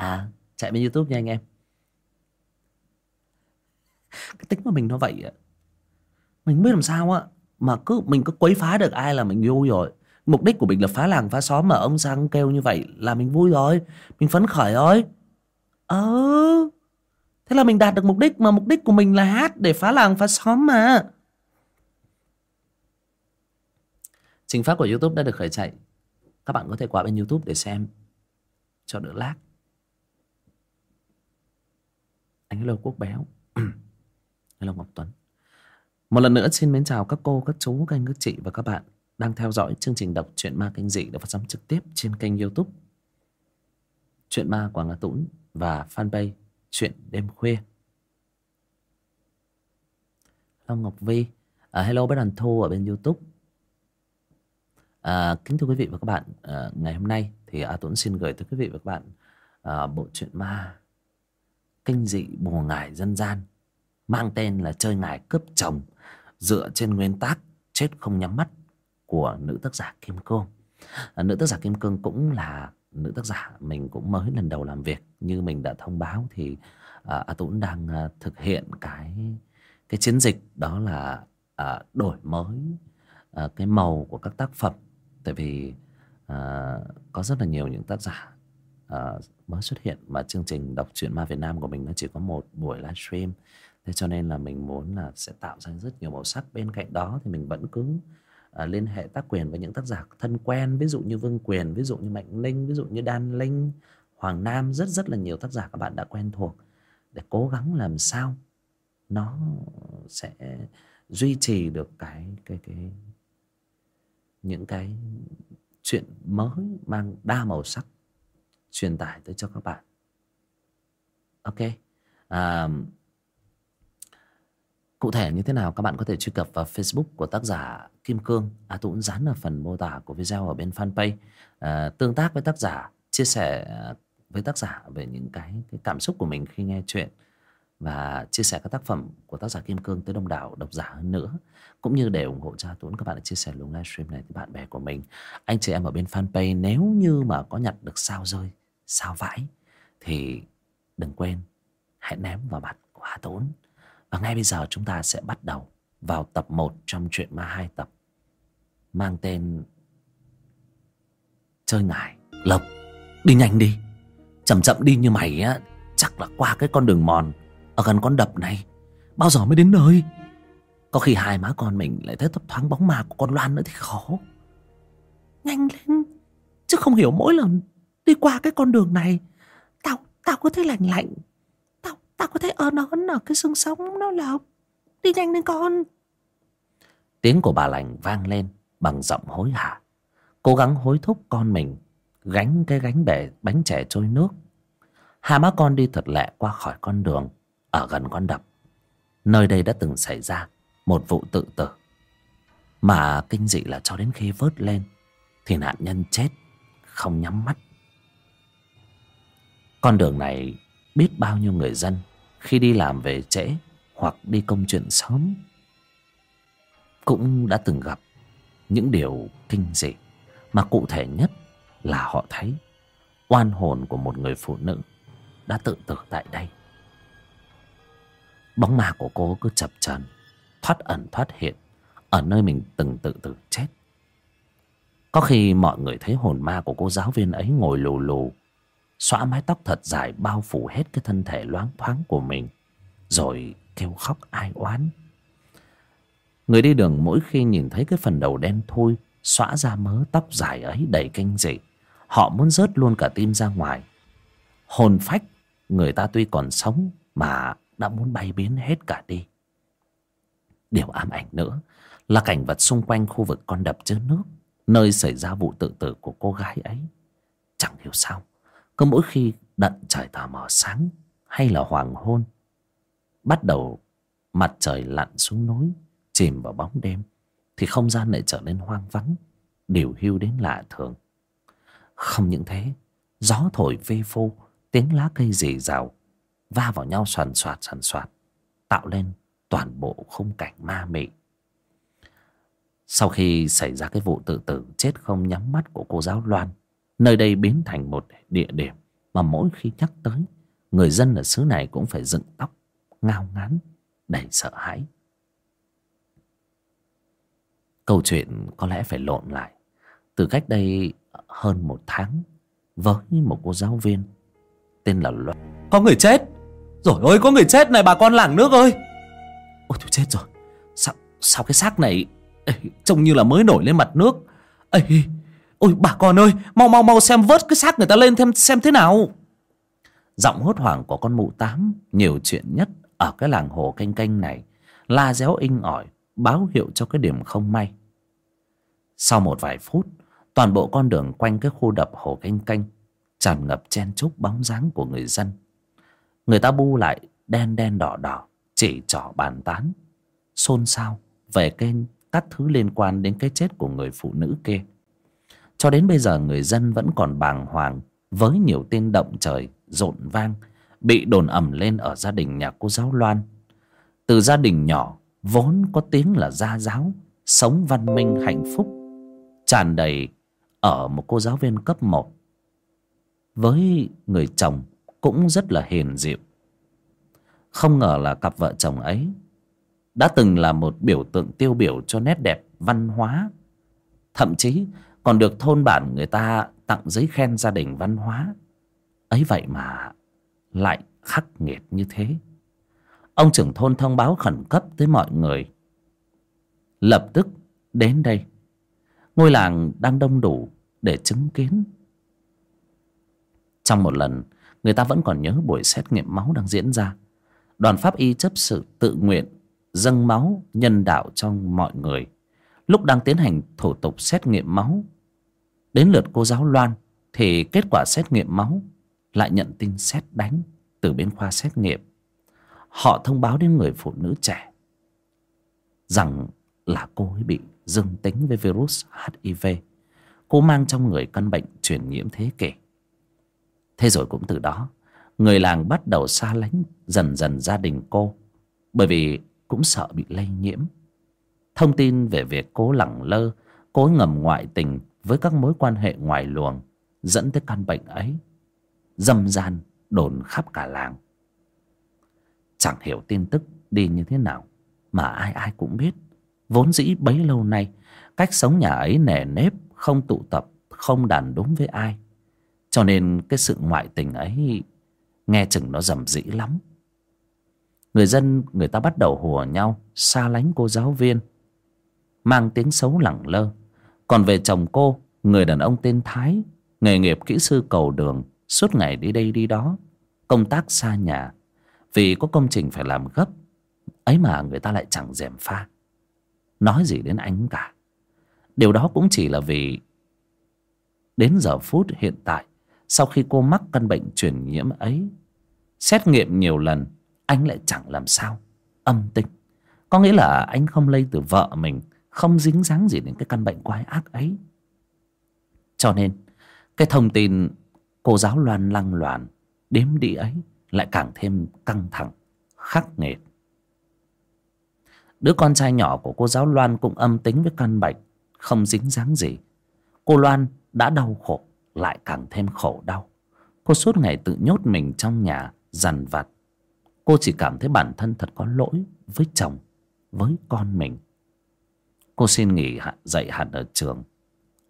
À chạy bên Youtube nha anh em. Cái tính của mình nó vậy ạ. Mình biết làm sao á, Mà cứ, mình cứ quấy phá được ai là mình vui rồi. Mục đích của mình là phá làng, phá xóm Mà ông sang kêu như vậy là mình vui rồi. Mình phấn khởi rồi. Ờ. Thế là mình đạt được mục đích, Mà mục đích của mình là hát để phá làng, phá xóm mà. Trình phát của Youtube đã được khởi chạy. Các bạn có thể qua bên Youtube để xem. Cho đỡ lag. Anh Lô Quốc Béo. Hello Ngọc Tuấn. Một lần nữa xin mến chào các cô, các chú, các anh, các chị và các bạn Đang theo dõi chương trình đọc truyện ma kinh dị Được phát sóng trực tiếp trên kênh youtube Chuyện ma Quảng Ngã Tũng Và fanpage Chuyện đêm khuya. Long Ngọc Vi. À, Hello bé Đoàn Thu ở bên youtube. À, kính thưa quý vị và các bạn, à, ngày hôm nay thì A Tuấn xin gửi tới quý vị và các bạn à, bộ truyện ma kinh dị bùa ngải dân gian mang tên là chơi ngải cướp chồng dựa trên nguyên tắc chết không nhắm mắt của nữ tác giả Kim Cương. À, nữ tác giả Kim Cương cũng là nữ tác giả mình cũng mới lần đầu làm việc như mình đã thông báo thì à, A Tuấn đang à, thực hiện cái cái chiến dịch đó là à, đổi mới à, cái màu của các tác phẩm tại vì à, có rất là nhiều những tác giả à, mới xuất hiện mà chương trình đọc truyện ma Việt Nam của mình nó chỉ có một buổi livestream. Thế cho nên là mình muốn là sẽ tạo ra rất nhiều màu sắc. Bên cạnh đó thì mình vẫn cứ à, liên hệ tác quyền với những tác giả thân quen ví dụ như Vương Quyền ví dụ như Mạnh Linh ví dụ như Đan Linh Hoàng Nam rất rất là nhiều tác giả các bạn đã quen thuộc. Để cố gắng làm sao nó sẽ duy trì được cái cái cái những cái chuyện mới mang đa màu sắc truyền tải tới cho các bạn. Ok. À, cụ thể như thế nào các bạn có thể truy cập vào facebook của tác giả kim cương. À, tôi cũng dán ở phần mô tả của video ở bên fanpage. À, tương tác với tác giả chia sẻ à, với tác giả về những cái, cái cảm xúc của mình khi nghe chuyện và chia sẻ các tác phẩm của tác giả Kim Cương tới đông đảo độc giả hơn nữa. Cũng như để ủng hộ cha Tuấn các bạn đã chia sẻ luôn livestream này với bạn bè của mình. Anh chị em ở bên fanpage nếu như mà có nhặt được sao rơi sao vãi? Thì đừng quên, hãy ném vào mặt của Hà Tốn. và ngay bây giờ chúng ta sẽ bắt đầu vào tập 1 trong truyện ma hai tập, mang tên chơi ngải lộc. Đi nhanh đi. Chậm chậm đi như mày á, chắc là qua cái con đường mòn ở gần con đập này. Bao giờ mới đến nơi? Có khi hai má con mình lại thấy thấp thoáng bóng ma của con loan nữa thì khó. Nhanh lên, chứ không hiểu mỗi lần đi qua cái con đường này, tao tao có thấy lạnh lạnh. Tao tao có thấy ớn ớn ở cái xương sống nó lộc đi nhanh lên con. Tiếng của bà lành vang lên bằng giọng hối hả. Cố gắng hối thúc con mình gánh cái gánh bể bánh chè trôi nước. Hai má con đi thật lẹ qua khỏi con đường, ở gần con đập. Nơi đây đã từng xảy ra một vụ tự tử. Mà kinh dị là cho đến khi vớt lên thì nạn nhân chết không nhắm mắt con đường này biết bao nhiêu người dân khi đi làm về trễ hoặc đi công chuyện sớm. Cũng đã từng gặp những điều kinh dị, mà cụ thể nhất là họ thấy oan hồn của một người phụ nữ đã tự tử tại đây. Bóng ma của cô cứ chập chờn, thoát ẩn thoát hiện ở nơi mình từng tự tử chết. Có khi mọi người thấy hồn ma của cô giáo viên ấy ngồi lù lù xõa mái tóc thật dài bao phủ hết cái thân thể loáng thoáng của mình, rồi kêu khóc ai oán. Người đi đường mỗi khi nhìn thấy cái phần đầu đen thui xõa ra mớ tóc dài ấy đầy kinh dị. Họ muốn rớt luôn cả tim ra ngoài. Hồn phách, người ta tuy còn sống mà đã muốn bay biến hết cả đi. Điều ám ảnh nữa là cảnh vật xung quanh khu vực con đập chứa nước, nơi xảy ra vụ tự tử của cô gái ấy. Chẳng hiểu sao cứ mỗi khi đận trời tà mờ sáng hay là hoàng hôn, bắt đầu mặt trời lặn xuống núi, chìm vào bóng đêm, thì không gian lại trở nên hoang vắng, điều hưu đến lạ thường. Không những thế, gió thổi vê phô, tiếng lá cây rì rào, va vào nhau soàn soạt soàn soạt, tạo lên toàn bộ khung cảnh ma mị. Sau khi xảy ra cái vụ tự tử chết không nhắm mắt của cô giáo loan nơi đây biến thành một địa điểm mà mỗi khi nhắc tới người dân ở xứ này cũng phải dựng tóc ngao ngán đầy sợ hãi. Câu chuyện có lẽ phải lộn lại. Từ cách đây hơn một tháng với một cô giáo viên tên là Loan. Có người chết! Rồi ơi có người chết này bà con làng nước ơi! Ôi tôi chết rồi. Sao, sao cái xác này ê, Trông như là mới nổi lên mặt nước. Ê, Ôi, bà con ơi, Mau mau mau xem vớt cái xác người ta lên thêm, xem thế nào. Giọng hốt hoảng của con mụ tám Nhiều chuyện nhất Ở cái làng hồ canh canh này. La réo inh ỏi, Báo hiệu cho cái điểm không may. Sau một vài phút, Toàn bộ con đường quanh cái khu đập hồ canh canh Tràn ngập chen chúc bóng dáng của người dân. Người ta bu lại đen đen, đỏ đỏ, Chỉ trỏ bàn tán, Xôn xao về kênh các thứ liên quan đến cái chết của người phụ nữ kia cho đến bây giờ người dân vẫn còn bàng hoàng với nhiều tin động trời rộn vang, bị đồn ầm lên ở gia đình nhà cô giáo loan. Từ gia đình nhỏ, vốn có tiếng là gia giáo, sống văn minh hạnh phúc, tràn đầy ở một cô giáo viên cấp một. Với người chồng cũng rất là hiền dịu. Không ngờ là cặp vợ chồng ấy đã từng là một biểu tượng tiêu biểu cho nét đẹp văn hóa, thậm chí còn được thôn bản người ta tặng giấy khen gia đình văn hóa. Ấy vậy mà lại khắc nghiệt như thế. Ông trưởng thôn thông báo khẩn cấp tới mọi người. Lập tức đến đây. Ngôi làng đang đông đủ để chứng kiến. Trong một lần, người ta vẫn còn nhớ buổi xét nghiệm máu đang diễn ra. Đoàn pháp y chấp sự tự nguyện dâng máu nhân đạo cho mọi người lúc đang tiến hành thủ tục xét nghiệm máu, đến lượt cô giáo loan, thì kết quả xét nghiệm máu lại nhận tin xét đánh từ bên khoa xét nghiệm. Họ thông báo đến người phụ nữ trẻ rằng là cô ấy bị dương tính với virus hiv cô mang trong người căn bệnh truyền nhiễm thế kỷ. Thế rồi cũng từ đó, người làng bắt đầu xa lánh dần dần gia đình cô, bởi vì cũng sợ bị lây nhiễm thông tin về việc cố lẳng lơ, cố ngầm ngoại tình với các mối quan hệ ngoài luồng dẫn tới căn bệnh ấy, dâm gian đồn khắp cả làng. Chẳng hiểu tin tức đi như thế nào mà ai ai cũng biết. Vốn dĩ bấy lâu nay, cách sống nhà ấy nề nếp, không tụ tập, không đàn đúng với ai. Cho nên cái sự ngoại tình ấy nghe chừng nó rầm rĩ lắm. Người dân, người ta bắt đầu hùa nhau, xa lánh cô giáo viên mang tiếng xấu lẳng lơ. Còn về chồng cô, người đàn ông tên thái, nghề nghiệp kỹ sư cầu đường, suốt ngày đi đây đi đó, công tác xa nhà. Vì có công trình phải làm gấp, ấy mà người ta lại chẳng dèm pha. Nói gì đến anh cả. Điều đó cũng chỉ là vì đến giờ phút hiện tại, sau khi cô mắc căn bệnh truyền nhiễm ấy, xét nghiệm nhiều lần, anh lại chẳng làm sao. Âm tính. Có nghĩa là anh không lây từ vợ mình không dính dáng gì đến cái căn bệnh quái ác ấy. Cho nên, cái thông tin cô giáo loan lăng loàn đếm đĩ ấy lại càng thêm căng thẳng, khắc nghiệt. Đứa con trai nhỏ của cô giáo loan cũng âm tính với căn bệnh, không dính dáng gì. Cô loan đã đau khổ, lại càng thêm khổ đau. Cô suốt ngày tự nhốt mình trong nhà, dằn vặt. Cô chỉ cảm thấy bản thân thật có lỗi với chồng, với con mình cô xin nghỉ dạy hẳn ở trường.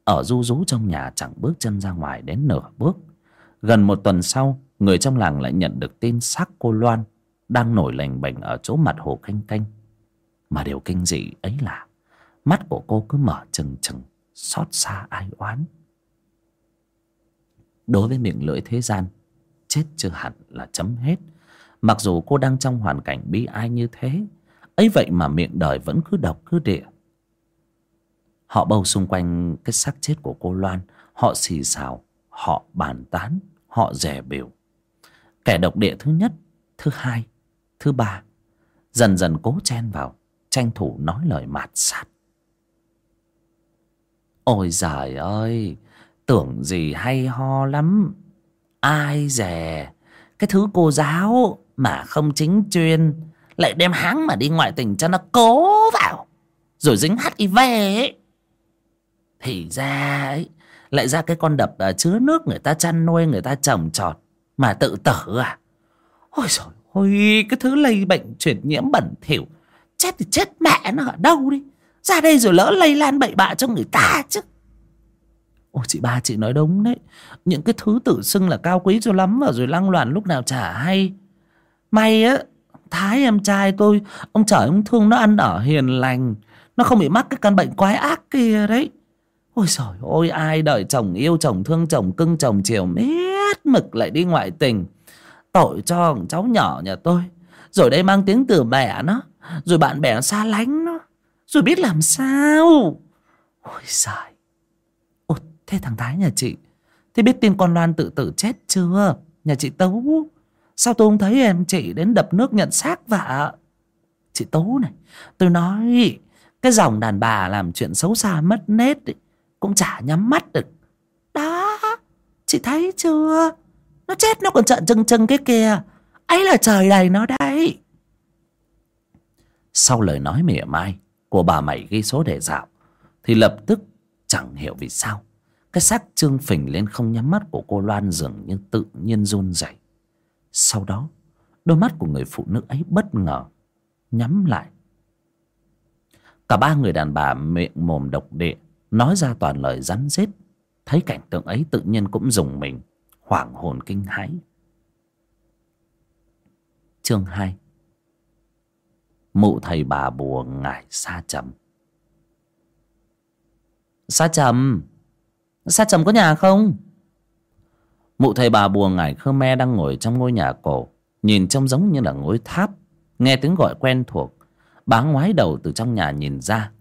Ở du rú trong nhà chẳng bước chân ra ngoài đến nửa bước. Gần một tuần sau, người trong làng lại nhận được tin xác cô loan đang nổi lềnh bềnh ở chỗ mặt hồ canh canh. Mà điều kinh dị ấy là mắt của cô cứ mở trừng trừng, xót xa ai oán. Đối với miệng lưỡi thế gian, chết chưa hẳn là chấm hết. Mặc dù cô đang trong hoàn cảnh bi ai như thế, ấy vậy mà miệng đời vẫn cứ độc cứ địa họ bầu xung quanh cái xác chết của cô loan. Họ xì xào, họ bàn tán, họ rẻ biểu kẻ độc địa thứ nhất, thứ hai, thứ ba, dần dần cố chen vào, tranh thủ nói lời mạt sát. Ôi giời ơi, tưởng gì hay ho lắm. Ai dè, cái thứ cô giáo mà không chính chuyên, lại đem háng mà đi ngoại tình cho nó cố vào, rồi dính hiv ấy thì ra ấy, lại ra cái con đập à, chứa nước người ta chăn nuôi, người ta trồng trọt Mà tự tử à? Ôi trời ôi Cái thứ lây bệnh truyền nhiễm bẩn thỉu. Chết thì chết mẹ nó ở đâu đi? Ra đây rồi lỡ lây lan bậy bạ cho người ta chứ. Ôi chị ba, chị nói đúng đấy. Những cái thứ tự xưng là cao quý cho lắm Và rồi lăng loạn lúc nào chả hay. May á, Thái em trai tôi, Ông trời ông thương nó ăn ở hiền lành. Nó không bị mắc cái căn bệnh quái ác kia đấy. Ôi trời ôi ai đợi chồng yêu chồng thương chồng cưng chồng chiều miết mực lại đi ngoại tình. Tội cho cháu nhỏ nhà tôi. Rồi đây mang tiếng từ mẹ nó Rồi bạn bè xa lánh nó. Rồi biết làm sao? Ôi trời Ôi thế thằng Thái nhà chị Thế biết tin con Loan tự tử chết chưa? Nhà chị Tấu. Sao tôi không thấy em chị đến đập nước nhận xác vợ? Chị Tấu này Tôi nói Cái dòng đàn bà làm chuyện xấu xa mất nết ấy, cũng chả nhắm mắt được. Đó, Chị thấy chưa? Nó chết, nó còn trợn trừng trừng cái kia. Ấy là trời đầy nó đấy. Sau lời nói mỉa mai Của bà mày ghi số để dạo, Thì lập tức chẳng hiểu vì sao, Cái xác trương phình lên không nhắm mắt của cô Loan dường như tự nhiên run rẩy. Sau đó, Đôi mắt của người phụ nữ ấy bất ngờ Nhắm lại. Cả ba người đàn bà miệng mồm độc địa Nói ra toàn lời rắn rết, Thấy cảnh tượng ấy tự nhiên cũng dùng mình, Hoảng hồn kinh hãi. Chương hai. Mụ thầy bà bùa ngải xa trầm. Xa trầm Xa trầm có nhà không? Mụ thầy bà bùa ngải Khmer đang ngồi trong ngôi nhà cổ, Nhìn trông giống như là ngôi tháp, Nghe tiếng gọi quen thuộc. Bà ngoái đầu từ trong nhà nhìn ra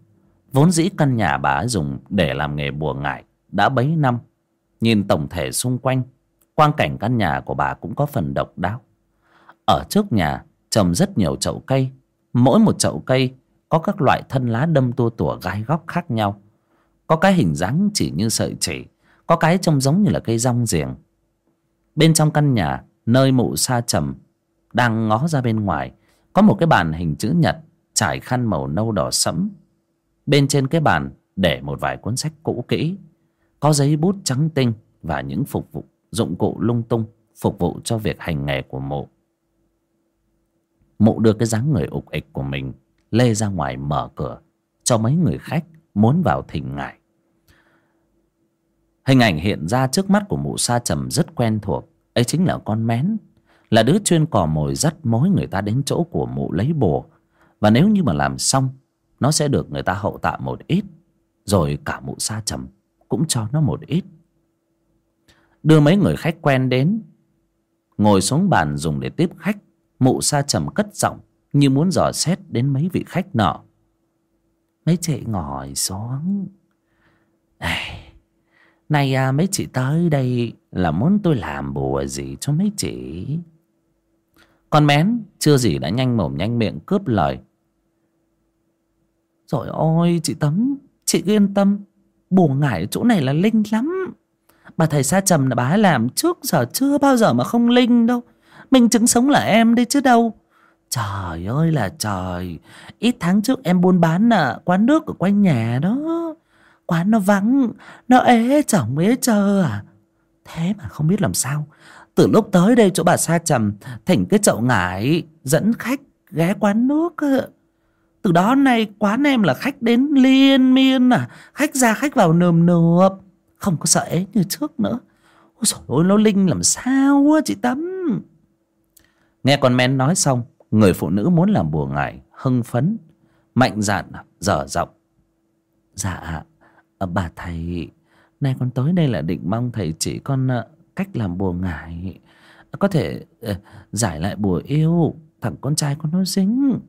Vốn dĩ căn nhà bà dùng để làm nghề bùa ngải Đã bấy năm. Nhìn tổng thể xung quanh, Quang cảnh căn nhà của bà cũng có phần độc đáo. Ở trước nhà trồng rất nhiều chậu cây. Mỗi một chậu cây có các loại thân lá đâm tua tủa gai góc khác nhau. Có cái hình dáng chỉ như sợi chỉ, Có cái trông giống như là cây rong giềng. Bên trong căn nhà, Nơi mụ sa trầm, Đang ngó ra bên ngoài, Có một cái bàn hình chữ nhật Trải khăn màu nâu đỏ sẫm. Bên trên cái bàn để một vài cuốn sách cũ kỹ. Có giấy bút trắng tinh Và những phục vụ, dụng cụ lung tung Phục vụ cho việc hành nghề của mụ Mụ đưa cái dáng người ục ịch của mình Lê ra ngoài mở cửa Cho mấy người khách muốn vào thỉnh ngài. Hình ảnh hiện ra trước mắt của mụ sa trầm rất quen thuộc. Ấy chính là con mén, Là đứa chuyên cò mồi dắt mối người ta đến chỗ của mụ lấy bùa. Và nếu như mà làm xong nó sẽ được người ta hậu tạ một ít Rồi cả mụ sa trầm Cũng cho nó một ít. Đưa mấy người khách quen đến Ngồi xuống bàn dùng để tiếp khách Mụ sa trầm cất giọng Như muốn dò xét đến mấy vị khách nọ. Mấy chị ngồi xuống. Ây Này à, mấy chị tới đây là muốn tôi làm bùa gì cho mấy chị? Con mén chưa gì đã nhanh mồm nhanh miệng cướp lời. Rồi ôi chị Tấm Chị yên tâm. Bùa ngải chỗ này là linh lắm. Bà thầy sa trầm là bà ấy làm trước giờ chưa bao giờ mà không linh đâu. Mình chứng sống là em đây chứ đâu. Trời ơi là trời. Ít tháng trước em buôn bán à, quán nước ở quanh nhà đó. Quán nó vắng Nó ế chồng ế chờ à. Thế mà không biết làm sao. Từ lúc tới đây chỗ bà Sa Trầm Thỉnh cái chậu ngải Dẫn khách ghé quán nước từ đó nay quán em là khách đến liên miên à. Khách ra khách vào nườm nượp. Không có sợ ế như trước nữa. Ôi trời ơi nó linh làm sao á chị tắm Nghe con men nói xong Người phụ nữ muốn làm bùa ngải Hưng phấn Mạnh dạn dở giọng. Dạ ờ, Bà thầy Nay con tới đây là định mong thầy chỉ con ờ, cách làm bùa ngải. Có thể uh, giải lại bùa yêu. Thằng con trai con nó dính.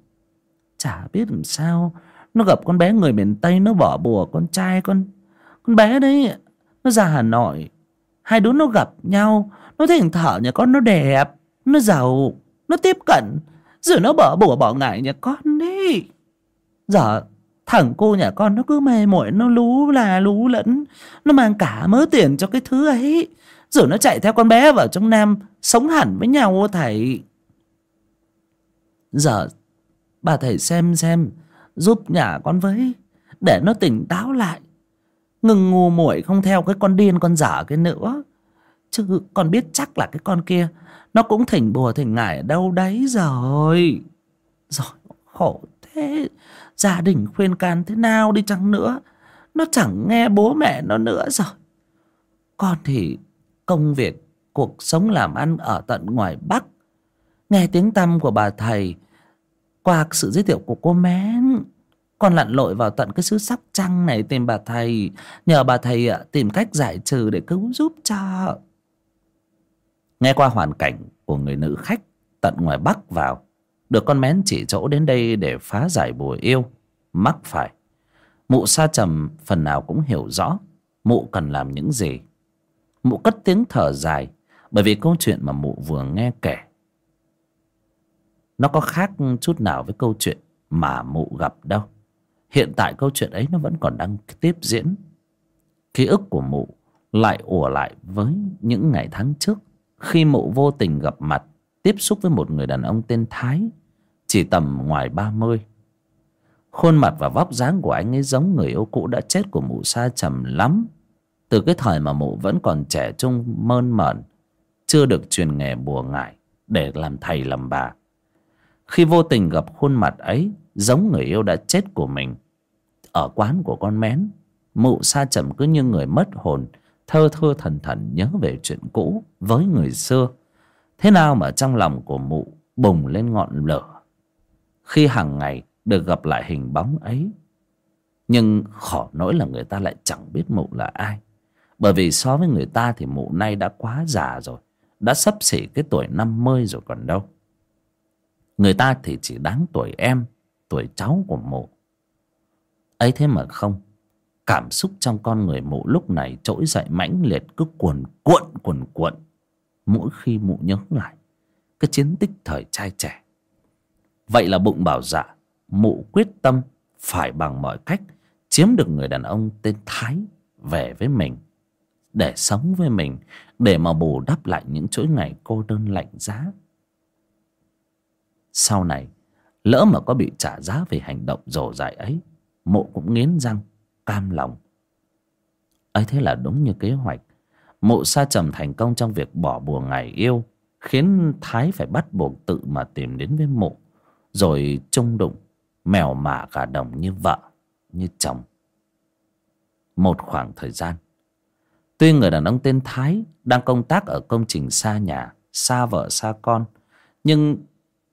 Chả biết làm sao. Nó gặp con bé người miền Tây, Nó bỏ bùa con trai con Con bé đấy. Nó ra Hà Nội. Hai đứa nó gặp nhau. Nó thấy thở nhà con nó đẹp. Nó giàu. Nó tiếp cận. Rồi nó bỏ bùa bỏ ngải nhà con đi Giờ thằng cô nhà con nó cứ mê muội nó lú là lú lẫn. Nó mang cả mớ tiền cho cái thứ ấy. Rồi nó chạy theo con bé vào trong nam, sống hẳn với nhau, thầy. Giờ bà thầy xem xem. Giúp nhà con với, để nó tỉnh táo lại. Ngừng ngu muội không theo cái con điên, con dở cái nữa. Chứ con biết chắc là cái con kia, Nó cũng thỉnh bùa thỉnh ngải ở đâu đấy rồi. Rồi, khổ thế. Gia đình khuyên can thế nào đi chăng nữa? Nó chẳng nghe bố mẹ nó nữa rồi. Con thì công việc, Cuộc sống làm ăn ở tận ngoài Bắc. Nghe tiếng tăm của bà thầy qua sự giới thiệu của cô Mén Con lặn lội vào tận cái xứ Sóc Trăng này tìm bà thầy, Nhờ bà thầy à, tìm cách giải trừ để cứu giúp cho. Nghe qua hoàn cảnh của người nữ khách Tận ngoài Bắc vào, Được con Mén chỉ chỗ đến đây để phá giải bùa yêu, Mắc phải. Mụ sa trầm phần nào cũng hiểu rõ Mụ cần làm những gì. Mụ cất tiếng thở dài, Bởi vì câu chuyện mà mụ vừa nghe kể nó có khác chút nào với câu chuyện mà mụ gặp đâu. Hiện tại câu chuyện ấy nó vẫn còn đang tiếp diễn. Ký ức của mụ lại ùa lại với những ngày tháng trước. Khi mụ vô tình gặp mặt, tiếp xúc với một người đàn ông tên thái, chỉ tầm ngoài ba mươi. Khuôn mặt và vóc dáng của anh ấy giống người yêu cũ đã chết của mụ xa trầm lắm. Từ cái thời mà mụ vẫn còn trẻ trung, mơn mởn, chưa được truyền nghề bùa ngải để làm thầy, làm bà khi vô tình gặp khuôn mặt ấy, giống người yêu đã chết của mình. Ở quán của con mén, mụ sa trầm cứ như người mất hồn, thơ thơ thần thần nhớ về chuyện cũ với người xưa. Thế nào mà trong lòng của mụ bùng lên ngọn lửa khi hàng ngày được gặp lại hình bóng ấy? Nhưng khổ nỗi là người ta lại chẳng biết mụ là ai. Bởi vì so với người ta thì mụ nay đã quá già rồi, đã sắp xỉ cái tuổi năm mươi rồi còn đâu người ta thì chỉ đáng tuổi em, tuổi cháu của mụ. Ấy thế mà không, cảm xúc trong con người mụ lúc này trỗi dậy mãnh liệt cứ cuồn cuộn cuồn cuộn. Mỗi khi mụ nhớ lại, cái chiến tích thời trai trẻ. Vậy là bụng bảo dạ mụ quyết tâm phải bằng mọi cách chiếm được người đàn ông tên thái về với mình, để sống với mình, để mà bù đắp lại những chuỗi ngày cô đơn lạnh giá sau này, lỡ mà có bị trả giá về hành động dồ dại ấy, mộ cũng nghiến răng, cam lòng. Ấy thế là đúng như kế hoạch. Mộ sa trầm thành công trong việc bỏ bùa ngày yêu, khiến thái phải bắt buộc tự mà tìm đến với mộ, rồi trung đụng, mèo mả cả đồng như vợ, như chồng. Một khoảng thời gian, tuy người đàn ông tên thái đang công tác ở công trình xa nhà, xa vợ, xa con, nhưng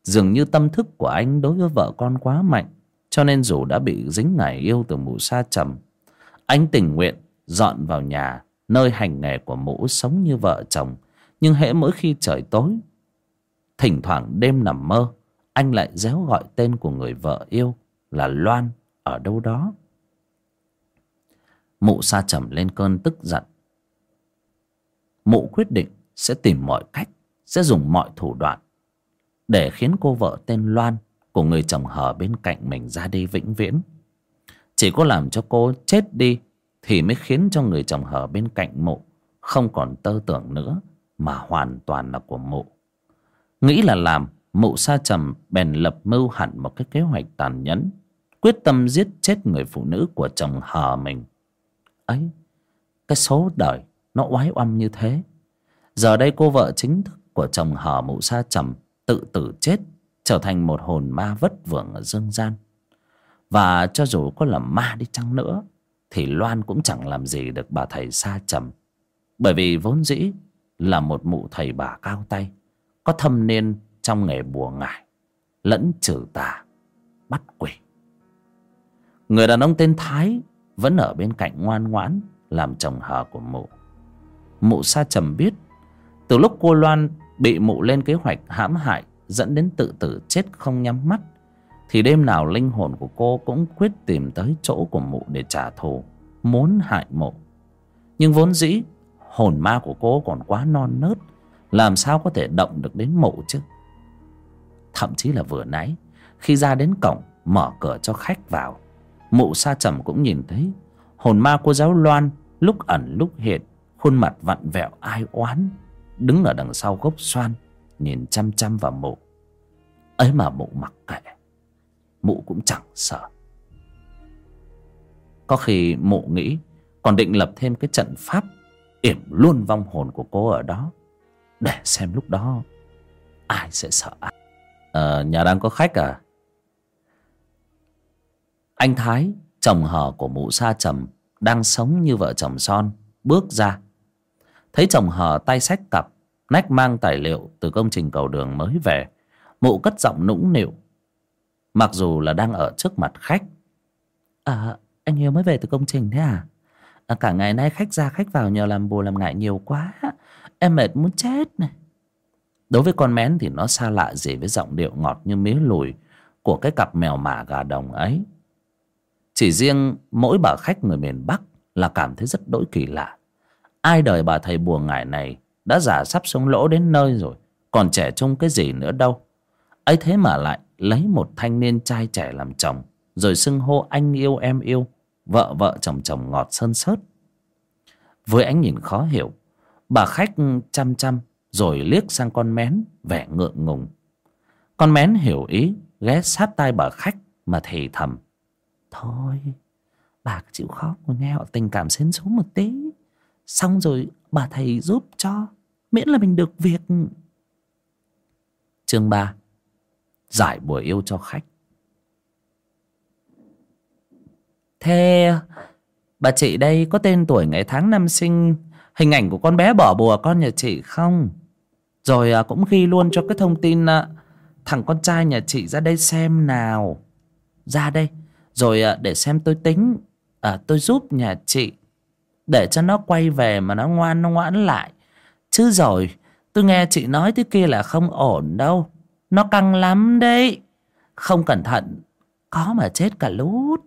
dường như tâm thức của anh đối với vợ con quá mạnh, cho nên dù đã bị dính ngải yêu từ mụ sa trầm, anh tình nguyện dọn vào nhà, nơi hành nghề của mụ sống như vợ chồng. Nhưng hễ mỗi khi trời tối, thỉnh thoảng đêm nằm mơ, anh lại réo gọi tên của người vợ yêu là loan ở đâu đó. Mụ sa trầm lên cơn tức giận. Mụ quyết định sẽ tìm mọi cách, sẽ dùng mọi thủ đoạn để khiến cô vợ tên loan của người chồng hờ bên cạnh mình ra đi vĩnh viễn. Chỉ có làm cho cô chết đi thì mới khiến cho người chồng hờ bên cạnh mụ không còn tơ tưởng nữa mà hoàn toàn là của mụ. Nghĩ là làm, mụ sa trầm bèn lập mưu hẳn một cái kế hoạch tàn nhẫn, quyết tâm giết chết người phụ nữ của chồng hờ mình. Ấy, cái số đời nó oái oăm như thế. Giờ đây cô vợ chính thức của chồng hờ mụ sa trầm tự tử chết, trở thành một hồn ma vất vưởng ở dương gian. Và cho dù có là ma đi chăng nữa, thì loan cũng chẳng làm gì được bà thầy sa trầm. Bởi vì vốn dĩ là một mụ thầy bà cao tay, có thâm niên trong nghề bùa ngải, lẫn trừ tà, bắt quỷ. Người đàn ông tên thái vẫn ở bên cạnh ngoan ngoãn làm chồng hờ của mụ. Mụ sa trầm biết, từ lúc cô loan bị mụ lên kế hoạch hãm hại, dẫn đến tự tử chết không nhắm mắt, thì đêm nào linh hồn của cô cũng quyết tìm tới chỗ của mụ để trả thù, muốn hại mụ. Nhưng vốn dĩ, hồn ma của cô còn quá non nớt, làm sao có thể động được đến mụ chứ? Thậm chí là vừa nãy, khi ra đến cổng, mở cửa cho khách vào, mụ sa trầm cũng nhìn thấy hồn ma cô giáo loan lúc ẩn lúc hiện, khuôn mặt vặn vẹo, ai oán đứng ở đằng sau gốc xoan nhìn chăm chăm vào mụ. Ấy mà mụ mặc kệ mụ cũng chẳng sợ. Có khi mụ nghĩ còn định lập thêm cái trận pháp yểm luôn vong hồn của cô ở đó để xem lúc đó ai sẽ sợ ai. Ờ, nhà đang có khách à? Anh thái chồng hờ của mụ sa trầm đang sống như vợ chồng son bước ra thấy chồng hờ tay xách cặp nách mang tài liệu từ công trình cầu đường mới về. Mụ cất giọng nũng nịu. Mặc dù là đang ở trước mặt khách. À anh hiếu mới về từ công trình thế à, à cả ngày nay khách ra khách vào nhờ làm bù làm ngại nhiều quá. Em mệt muốn chết này. Đối với con mén thì nó xa lạ gì với giọng điệu ngọt như mía lùi của cái cặp mèo mả gà đồng ấy. Chỉ riêng mỗi bà khách người miền bắc là cảm thấy rất đỗi kỳ lạ ai đời bà thầy bùa ngải này đã già sắp sống lỗ đến nơi rồi, còn trẻ trông cái gì nữa đâu. Ấy thế mà lại lấy một thanh niên trai trẻ làm chồng, rồi xưng hô anh yêu, em yêu, vợ vợ, chồng chồng ngọt sơn sớt. Với ánh nhìn khó hiểu, bà khách chăm chăm rồi liếc sang con mén, vẻ ngượng ngùng. Con mén hiểu ý, ghé sát tai bà khách mà thì thầm, thôi bà chịu khó ngồi nghe họ tình cảm xến xuống một tí xong rồi bà thầy giúp cho miễn là mình được việc. Chương ba giải bùa yêu cho khách. Thế bà chị đây có tên tuổi ngày tháng năm sinh hình ảnh của con bé bỏ bùa con nhà chị không? Rồi à, cũng ghi luôn cho cái thông tin à, thằng con trai nhà chị ra đây xem nào. Ra đây. Rồi à, để xem tôi tính à, tôi giúp nhà chị để cho nó quay về mà nó ngoan, nó ngoãn lại. Chứ rồi, tôi nghe chị nói thế kia là không ổn đâu. Nó căng lắm đấy. Không cẩn thận, có mà chết cả lút.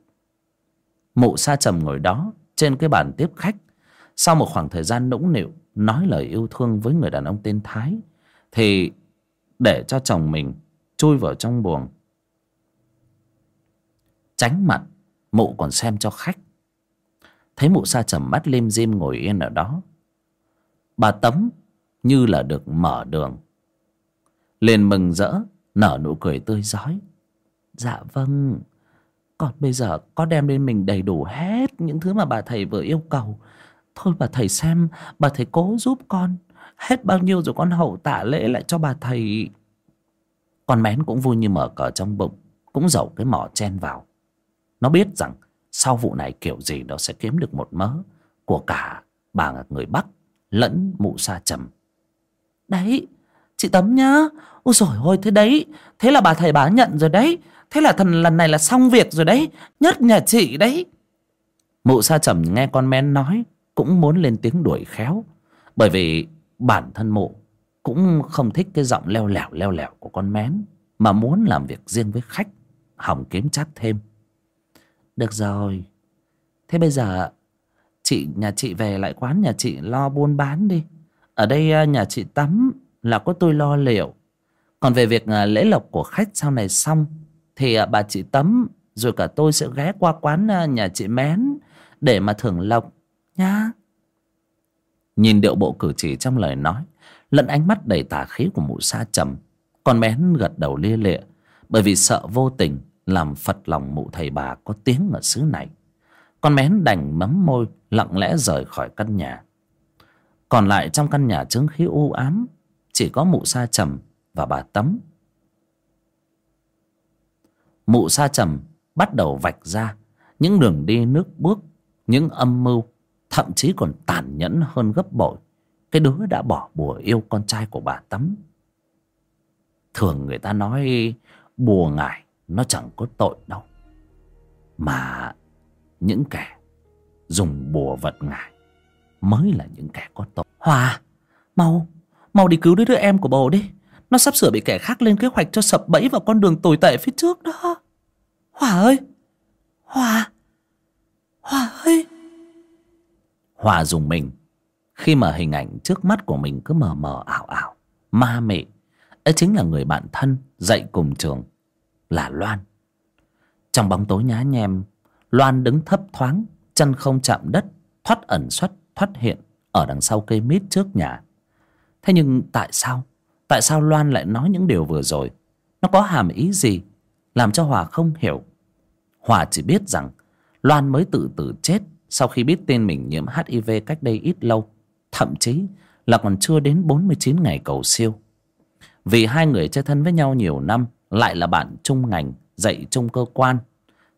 Mụ sa trầm ngồi đó, trên cái bàn tiếp khách. Sau một khoảng thời gian nũng nịu, nói lời yêu thương với người đàn ông tên thái, thì để cho chồng mình chui vào trong buồng. Tránh mặt, mụ còn xem cho khách thấy mụ sa trầm mắt lim dim ngồi yên ở đó. Bà tấm như là được mở đường. Liền mừng rỡ, nở nụ cười tươi rói dạ vâng còn bây giờ có đem lên mình đầy đủ hết những thứ mà bà thầy vừa yêu cầu. Thôi bà thầy xem, bà thầy cố giúp con. Hết bao nhiêu rồi con hậu tạ lễ lại cho bà thầy. Con mén cũng vui như mở cờ trong bụng, cũng giàu cái mỏ chen vào. Nó biết rằng sau vụ này kiểu gì nó sẽ kiếm được một mớ của cả bà người bắc lẫn mụ sa trầm. Đấy, chị tấm nhá. Ôi rồi ôi thế đấy. Thế là bà thầy bà nhận rồi đấy. Thế là thần lần này là xong việc rồi đấy. Nhất nhà chị đấy. Mụ sa trầm nghe con men nói cũng muốn lên tiếng đuổi khéo. Bởi vì bản thân mụ cũng không thích cái giọng leo lẻo leo lẻo của con mén mà muốn làm việc riêng với khách, hỏng kiếm chát thêm được rồi. Thế bây giờ, chị, nhà chị về lại quán nhà chị lo buôn bán đi. Ở đây à, nhà chị tắm là có tôi lo liệu. Còn về việc à, lễ lộc của khách sau này xong, thì à, bà chị tắm, rồi cả tôi sẽ ghé qua quán nhà chị mén để mà thưởng lộc nhá. Nhìn điệu bộ cử chỉ trong lời nói, lẫn ánh mắt đầy tà khí của mụ sa trầm, con mén gật đầu lia lịa, bởi vì sợ vô tình làm phật lòng mụ thầy bà có tiếng ở xứ này. Con mén đành mấm môi, lặng lẽ rời khỏi căn nhà. Còn lại trong căn nhà chứng khí u ám, chỉ có mụ sa trầm và bà tấm. Mụ sa trầm bắt đầu vạch ra những đường đi nước bước, những âm mưu, thậm chí còn tàn nhẫn hơn gấp bội. Cái đứa đã bỏ bùa yêu con trai của bà tấm. Thường người ta nói, bùa ngải nó chẳng có tội đâu. Mà những kẻ dùng bùa vật ngài mới là những kẻ có tội. Hòa, mau mau đi cứu đứa đứa em của bồ đi. Nó sắp sửa bị kẻ khác lên kế hoạch cho sập bẫy vào con đường tồi tệ phía trước đó. Hòa ơi, hòa hòa ơi. Hòa dùng mình khi mà hình ảnh trước mắt của mình cứ mờ mờ ảo ảo, ma mị. Ấy chính là người bạn thân dạy cùng trường là loan. Trong bóng tối nhá nhem, loan đứng thấp thoáng, chân không chạm đất, thoát ẩn xuất thoát hiện ở đằng sau cây mít trước nhà. Thế nhưng tại sao? Tại sao loan lại nói những điều vừa rồi? Nó có hàm ý gì? Làm cho hòa không hiểu. Hòa chỉ biết rằng loan mới tự tử chết sau khi biết tên mình nhiễm hiv cách đây ít lâu, thậm chí là còn chưa đến bốn mươi chín ngày cầu siêu. Vì hai người chơi thân với nhau nhiều năm lại là bạn chung ngành, dạy chung cơ quan.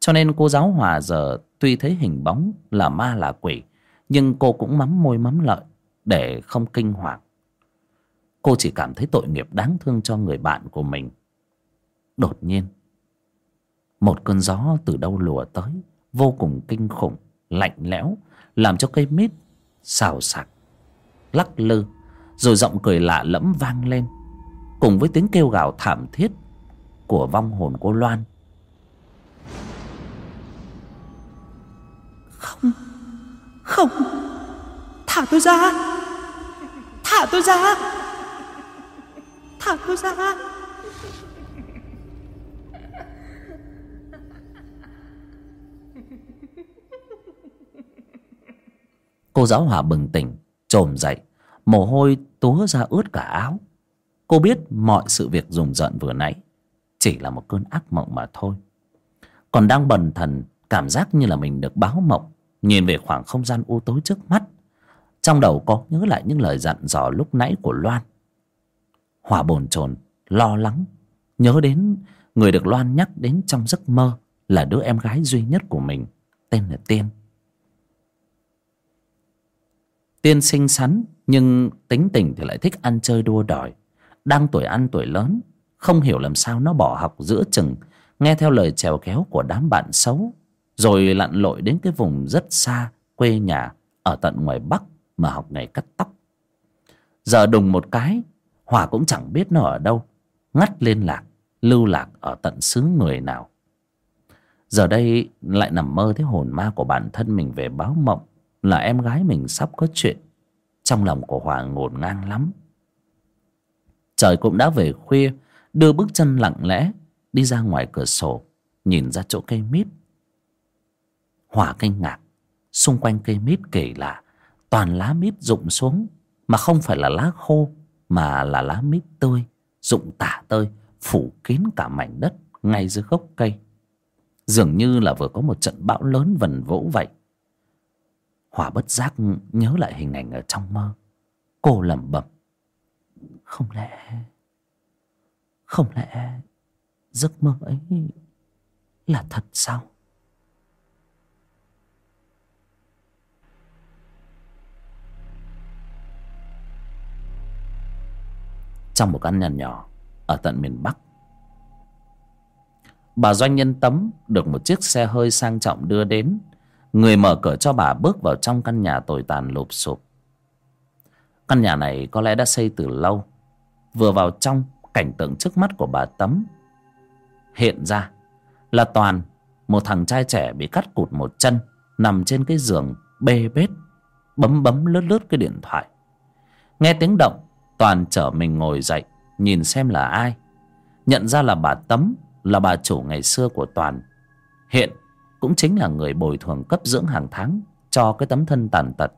Cho nên cô giáo hòa giờ tuy thấy hình bóng là ma là quỷ, nhưng cô cũng mắm môi mắm lợi để không kinh hoàng. Cô chỉ cảm thấy tội nghiệp đáng thương cho người bạn của mình. Đột nhiên, một cơn gió từ đâu lùa tới, vô cùng kinh khủng, lạnh lẽo, làm cho cây mít xào xạc, lắc lư, rồi giọng cười lạ lẫm vang lên, cùng với tiếng kêu gào thảm thiết của vong hồn cô loan. Không không. Thả tôi ra. Thả tôi ra. Thả tôi ra. Cô giáo hòa bừng tỉnh trồm dậy. Mồ hôi túa ra ướt cả áo. Cô biết mọi sự việc rùng rợn vừa nãy chỉ là một cơn ác mộng mà thôi. Còn đang bần thần, cảm giác như là mình được báo mộng, nhìn về khoảng không gian u tối trước mắt. Trong đầu có nhớ lại những lời dặn dò lúc nãy của loan. Hòa bồn chồn, lo lắng, nhớ đến người được loan nhắc đến trong giấc mơ là đứa em gái duy nhất của mình, tên là tiên. Tiên xinh xắn nhưng tính tình thì lại thích ăn chơi đua đòi, đang tuổi ăn tuổi lớn không hiểu làm sao nó bỏ học giữa chừng, nghe theo lời trèo kéo của đám bạn xấu, rồi lặn lội đến cái vùng rất xa quê nhà ở tận ngoài bắc mà học nghề cắt tóc. Giờ đùng một cái, hòa cũng chẳng biết nó ở đâu, ngắt liên lạc, lưu lạc ở tận xứ người nào. Giờ đây lại nằm mơ thấy hồn ma của bản thân mình về báo mộng, là em gái mình sắp có chuyện. Trong lòng của hòa ngổn ngang lắm. Trời cũng đã về khuya đưa bước chân lặng lẽ đi ra ngoài cửa sổ, nhìn ra chỗ cây mít. Hòa kinh ngạc, xung quanh cây mít kỳ lạ. Toàn lá mít rụng xuống, mà không phải là lá khô, mà là lá mít tươi, rụng tả tơi, phủ kín cả mảnh đất ngay dưới gốc cây. Dường như là vừa có một trận bão lớn vần vỗ vậy. Hòa bất giác nhớ lại hình ảnh ở trong mơ. Cô lẩm bẩm, không lẽ không lẽ giấc mơ ấy là thật sao trong một căn nhà nhỏ ở tận miền Bắc. Bà doanh nhân tấm được một chiếc xe hơi sang trọng đưa đến. Người mở cửa cho bà bước vào trong căn nhà tồi tàn lụp sụp. Căn nhà này có lẽ đã xây từ lâu. Vừa vào trong, cảnh tượng trước mắt của bà Tấm. Hiện ra là Toàn, một thằng trai trẻ bị cắt cụt một chân, nằm trên cái giường bê bết, bấm bấm lướt lướt cái điện thoại. Nghe tiếng động, Toàn chở mình ngồi dậy Nhìn xem là ai. Nhận ra là bà Tấm Là bà chủ ngày xưa của Toàn. Hiện cũng chính là người bồi thường cấp dưỡng hàng tháng Cho cái tấm thân tàn tật.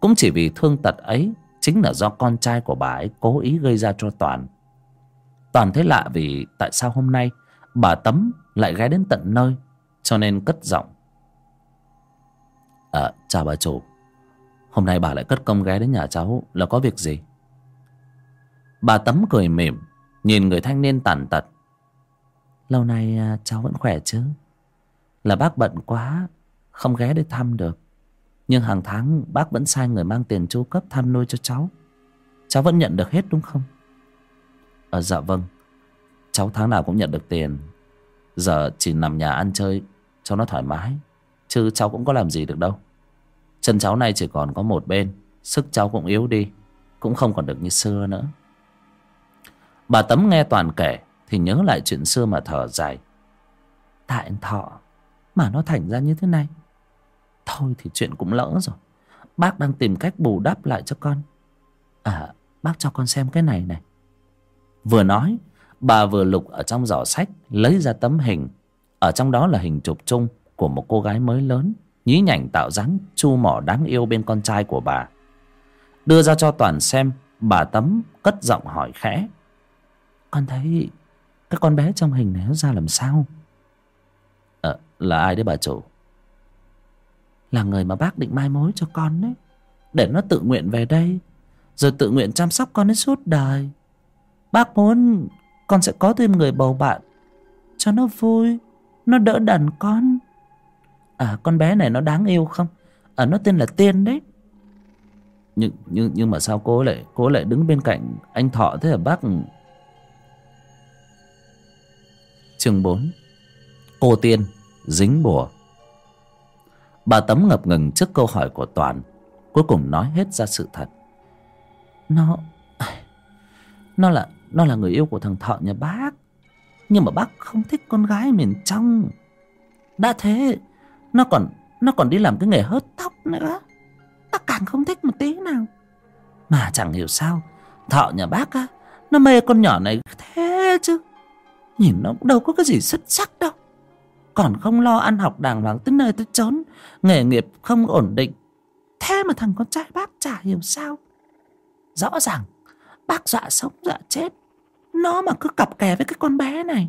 Cũng chỉ vì thương tật ấy Chính là do con trai của bà ấy cố ý gây ra cho Toàn. Toàn thấy lạ vì tại sao hôm nay Bà Tấm lại ghé đến tận nơi, Cho nên cất giọng. À chào bà chủ. Hôm nay bà lại cất công ghé đến nhà cháu Là có việc gì? Bà Tấm cười mỉm, Nhìn người thanh niên tàn tật. Lâu nay à, cháu vẫn khỏe chứ? Là bác bận quá, Không ghé để thăm được. Nhưng hàng tháng bác vẫn sai người mang tiền chu cấp thăm nuôi cho cháu. Cháu vẫn nhận được hết đúng không? À, dạ vâng. Cháu tháng nào cũng nhận được tiền. Giờ chỉ nằm nhà ăn chơi Cho nó thoải mái Chứ cháu cũng có làm gì được đâu. Chân cháu này chỉ còn có một bên Sức cháu cũng yếu đi Cũng không còn được như xưa nữa. Bà Tấm nghe Toàn kể Thì nhớ lại chuyện xưa mà thở dài. Tại anh Thọ Mà nó thành ra như thế này. Thôi thì chuyện cũng lỡ rồi. Bác đang tìm cách bù đắp lại cho con. À bác cho con xem cái này này. Vừa nói, Bà vừa lục ở trong giỏ sách, Lấy ra tấm hình. Ở trong đó là hình chụp chung Của một cô gái mới lớn, Nhí nhảnh tạo dáng, chu mỏ đáng yêu bên con trai của bà. Đưa ra cho Toàn xem, Bà Tấm cất giọng hỏi khẽ. Con thấy cái con bé trong hình này nó ra làm sao? Ờ là ai đấy bà chủ? Là người mà bác định mai mối cho con đấy. Để nó tự nguyện về đây, rồi tự nguyện chăm sóc con đến suốt đời bác muốn con sẽ có thêm người bầu bạn, cho nó vui, nó đỡ đần con. À con bé này nó đáng yêu không? À nó tên là tiên đấy. Nhưng nhưng nhưng mà sao cô lại cô lại đứng bên cạnh anh thọ thế hả bác? Chương 4 cô tiên, dính bùa. Bà tấm ngập ngừng trước câu hỏi của toàn, cuối cùng nói hết ra sự thật. Nó nó là nó là người yêu của thằng thọ nhà bác. Nhưng mà bác không thích con gái miền trong. Đã thế, nó còn nó còn đi làm cái nghề hớt tóc nữa. Bác càng không thích một tí nào. Mà chẳng hiểu sao, thọ nhà bác á, nó mê con nhỏ này thế chứ. Nhìn nó đâu có cái gì xuất sắc đâu. Còn không lo ăn học đàng hoàng tới nơi tới chốn, nghề nghiệp không ổn định. Thế mà thằng con trai bác chả hiểu sao. Rõ ràng bác dọa sống, dọa chết. Nó mà cứ cặp kè với cái con bé này,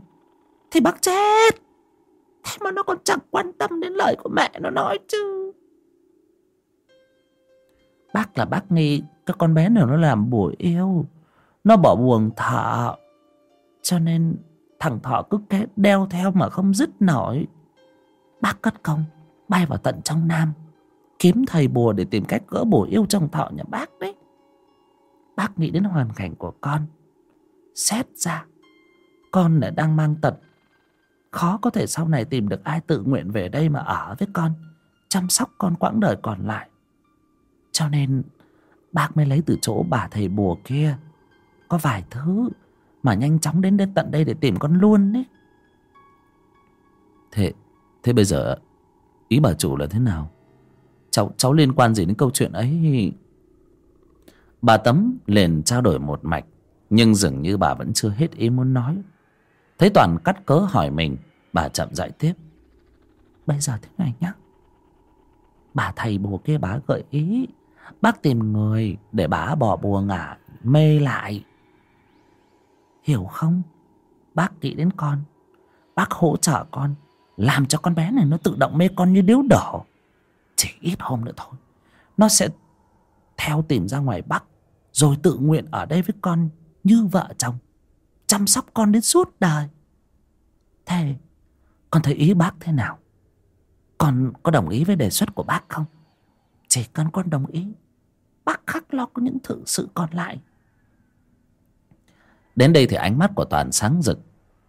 thì bác chết. Thế mà nó còn chẳng quan tâm đến lời của mẹ nó nói chứ. Bác là bác nghi cái con bé này nó làm bùa yêu. Nó bỏ buồng thọ, cho nên thằng thọ cứ đeo theo mà không dứt nổi. Bác cất công, bay vào tận trong nam, kiếm thầy bùa để tìm cách gỡ bùa yêu trong thọ nhà bác đấy bác nghĩ đến hoàn cảnh của con. Xét ra, con đã đang mang tật. Khó có thể sau này tìm được ai tự nguyện về đây mà ở với con, chăm sóc con quãng đời còn lại. Cho nên, bác mới lấy từ chỗ bà thầy bùa kia. Có vài thứ mà nhanh chóng đến đến tận đây để tìm con luôn đấy thế thế bây giờ, ý bà chủ là thế nào? Cháu cháu liên quan gì đến câu chuyện ấy? Bà tấm liền trao đổi một mạch, nhưng dường như bà vẫn chưa hết ý muốn nói. Thấy toàn cắt cớ hỏi mình, bà chậm rãi tiếp. Bây giờ thế này nhá. Bà thầy bùa kia bà gợi ý, bác tìm người để bà bỏ bùa ngả, mê lại. Hiểu không? Bác nghĩ đến con. Bác hỗ trợ con, làm cho con bé này nó tự động mê con như điếu đỏ chỉ ít hôm nữa thôi, nó sẽ theo tìm ra ngoài bắc, rồi tự nguyện ở đây với con như vợ chồng, chăm sóc con đến suốt đời. Thế, con thấy ý bác thế nào? Con có đồng ý với đề xuất của bác không? Chỉ cần con đồng ý, bác khắc lo có những thử sự còn lại. Đến đây thì ánh mắt của toàn sáng rực.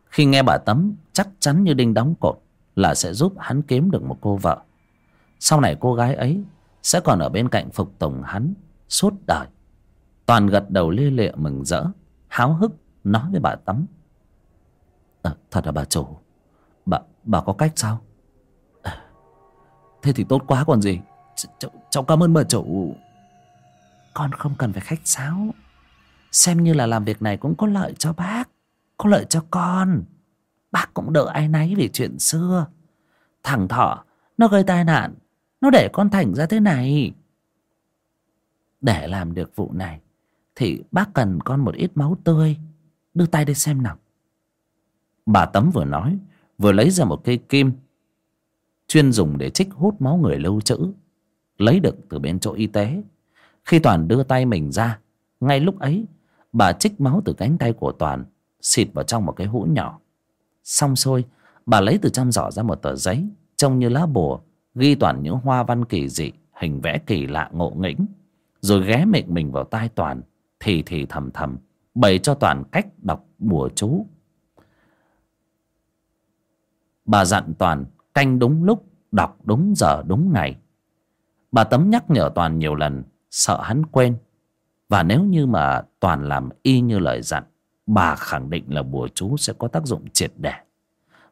Khi nghe bà tấm, chắc chắn như đinh đóng cột là sẽ giúp hắn kiếm được một cô vợ. Sau này cô gái ấy sẽ còn ở bên cạnh phục tùng hắn suốt đời. Toàn gật đầu lia lịa mừng rỡ háo hức nói với bà tắm. à, thật là bà chủ. Bà bà có cách sao? À, thế thì tốt quá còn gì. Ch cháu cảm ơn bà chủ. Con không cần phải khách sáo. Xem như là làm việc này cũng có lợi cho bác có lợi cho con. Bác cũng đỡ ai nấy vì chuyện xưa. Thằng thọ nó gây tai nạn nó để con thành ra thế này. Để làm được vụ này, thì bác cần con một ít máu tươi. Đưa tay đây xem nào. Bà tấm vừa nói, vừa lấy ra một cây kim, chuyên dùng để trích hút máu người lưu trữ. Lấy được từ bên chỗ y tế. Khi toàn đưa tay mình ra, ngay lúc ấy, bà trích máu từ cánh tay của toàn, xịt vào trong một cái hũ nhỏ. Xong xuôi, bà lấy từ trong giỏ ra một tờ giấy, trông như lá bùa ghi toàn những hoa văn kỳ dị, hình vẽ kỳ lạ ngộ nghĩnh, rồi ghé miệng mình vào tai toàn, thì thì thầm thầm, bày cho toàn cách đọc bùa chú. Bà dặn toàn, canh đúng lúc, đọc đúng giờ, đúng ngày. Bà tấm nhắc nhở toàn nhiều lần, sợ hắn quên. Và nếu như mà toàn làm y như lời dặn, bà khẳng định là bùa chú sẽ có tác dụng triệt để.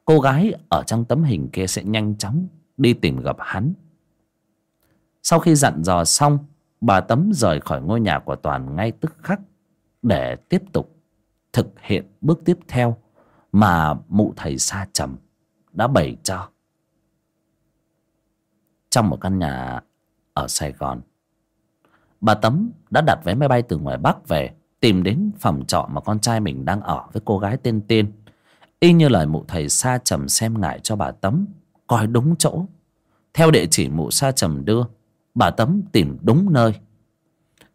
Cô gái ở trong tấm hình kia sẽ nhanh chóng đi tìm gặp hắn. Sau khi dặn dò xong, bà tấm rời khỏi ngôi nhà của toàn ngay tức khắc để tiếp tục thực hiện bước tiếp theo mà mụ thầy sa trầm đã bày cho. Trong một căn nhà ở sài gòn, bà tấm đã đặt vé máy bay từ ngoài bắc về tìm đến phòng trọ mà con trai mình đang ở với cô gái tên tiên. Y như lời mụ thầy sa trầm xem ngại cho bà tấm coi đúng chỗ. Theo địa chỉ mụ sa trầm đưa, bà tấm tìm đúng nơi.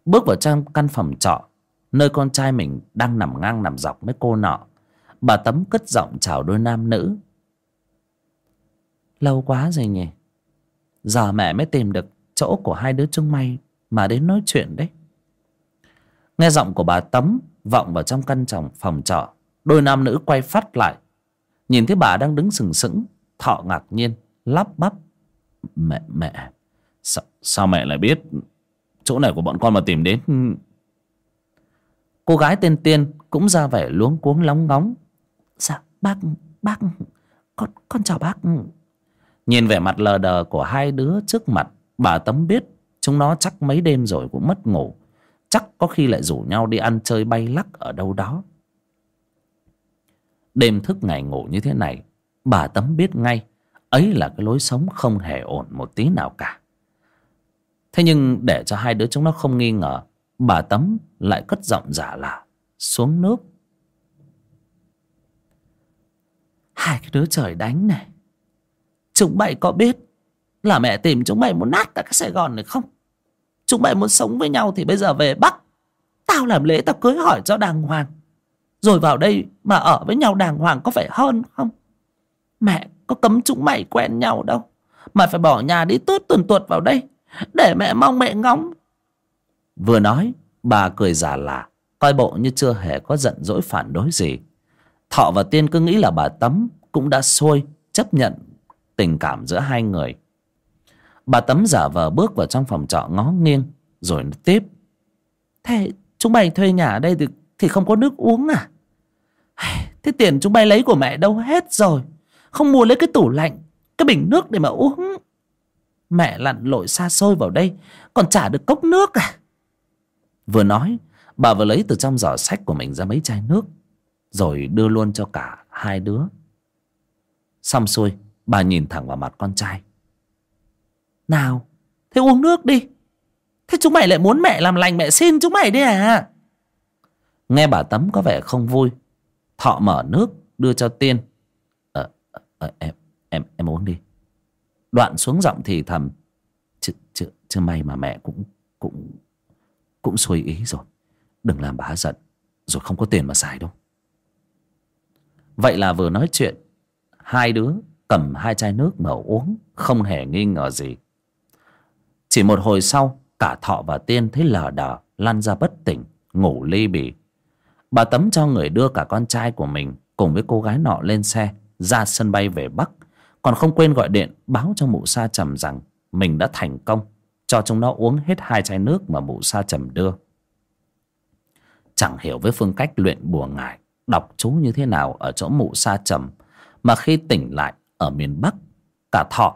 Bước vào trong căn phòng trọ, nơi con trai mình đang nằm ngang nằm dọc với cô nọ, bà tấm cất giọng chào đôi nam nữ. Lâu quá rồi nhỉ? Giờ mẹ mới tìm được chỗ của hai đứa chúng mày mà đến nói chuyện đấy. Nghe giọng của bà tấm vọng vào trong căn phòng phòng trọ, đôi nam nữ quay phát lại. Nhìn thấy bà đang đứng sừng sững thọ ngạc nhiên lắp bắp. Mẹ mẹ. Sao, sao mẹ lại biết chỗ này của bọn con mà tìm đến? Cô gái tên tiên cũng ra vẻ luống cuống lóng ngóng. Dạ bác bác con con chào bác. Nhìn vẻ mặt lờ đờ của hai đứa trước mặt bà tấm biết chúng nó chắc mấy đêm rồi cũng mất ngủ. Chắc có khi lại rủ nhau đi ăn chơi bay lắc ở đâu đó. Đêm thức ngày ngủ như thế này bà tấm biết ngay, ấy là cái lối sống không hề ổn một tí nào cả. Thế nhưng để cho hai đứa chúng nó không nghi ngờ, bà tấm lại cất giọng giả là xuống nước. Hai cái đứa trời đánh này. Chúng mày có biết là mẹ tìm chúng mày muốn nát cả cái sài gòn này không? Chúng mày muốn sống với nhau thì bây giờ về bắc. Tao làm lễ tao cưới hỏi cho đàng hoàng. Rồi vào đây mà ở với nhau đàng hoàng có phải hơn không? Mẹ có cấm chúng mày quen nhau đâu. Mà phải bỏ nhà đi tốt tuần tuột vào đây để mẹ mong mẹ ngóng. Vừa nói bà cười giả lạ coi bộ như chưa hề có giận dỗi phản đối gì. Thọ và tiên cứ nghĩ là bà tấm cũng đã xuôi chấp nhận tình cảm giữa hai người. Bà tấm giả vờ bước vào trong phòng trọ ngó nghiêng rồi tiếp. Thế chúng mày thuê nhà ở đây thì, thì không có nước uống à? Thế tiền chúng mày lấy của mẹ đâu hết rồi không mua lấy cái tủ lạnh, cái bình nước để mà uống. Mẹ lặn lội xa xôi vào đây, còn trả được cốc nước à. Vừa nói, bà vừa lấy từ trong giỏ sách của mình ra mấy chai nước, rồi đưa luôn cho cả hai đứa. Xong xuôi, bà nhìn thẳng vào mặt con trai. Nào, thế uống nước đi. Thế chúng mày lại muốn mẹ làm lành, mẹ xin chúng mày đi à. Nghe bà tấm có vẻ không vui, thọ mở nước, đưa cho tiên à, em em em uống đi. Đoạn xuống giọng thì thầm chứ, chứ, chứ may mà mẹ cũng cũng cũng xuôi ý rồi. Đừng làm bà giận rồi không có tiền mà xài đâu. Vậy là vừa nói chuyện hai đứa cầm hai chai nước mở uống không hề nghi ngờ gì. Chỉ một hồi sau cả thọ và tiên thấy lờ đờ lăn ra bất tỉnh ngủ ly bì. Bà tấm cho người đưa cả con trai của mình cùng với cô gái nọ lên xe ra sân bay về bắc. Còn không quên gọi điện báo cho mụ sa trầm rằng mình đã thành công, cho chúng nó uống hết hai chai nước mà mụ sa trầm đưa. Chẳng hiểu với phương cách luyện bùa ngải, đọc chú như thế nào ở chỗ mụ sa trầm, mà khi tỉnh lại ở miền bắc, cả thọ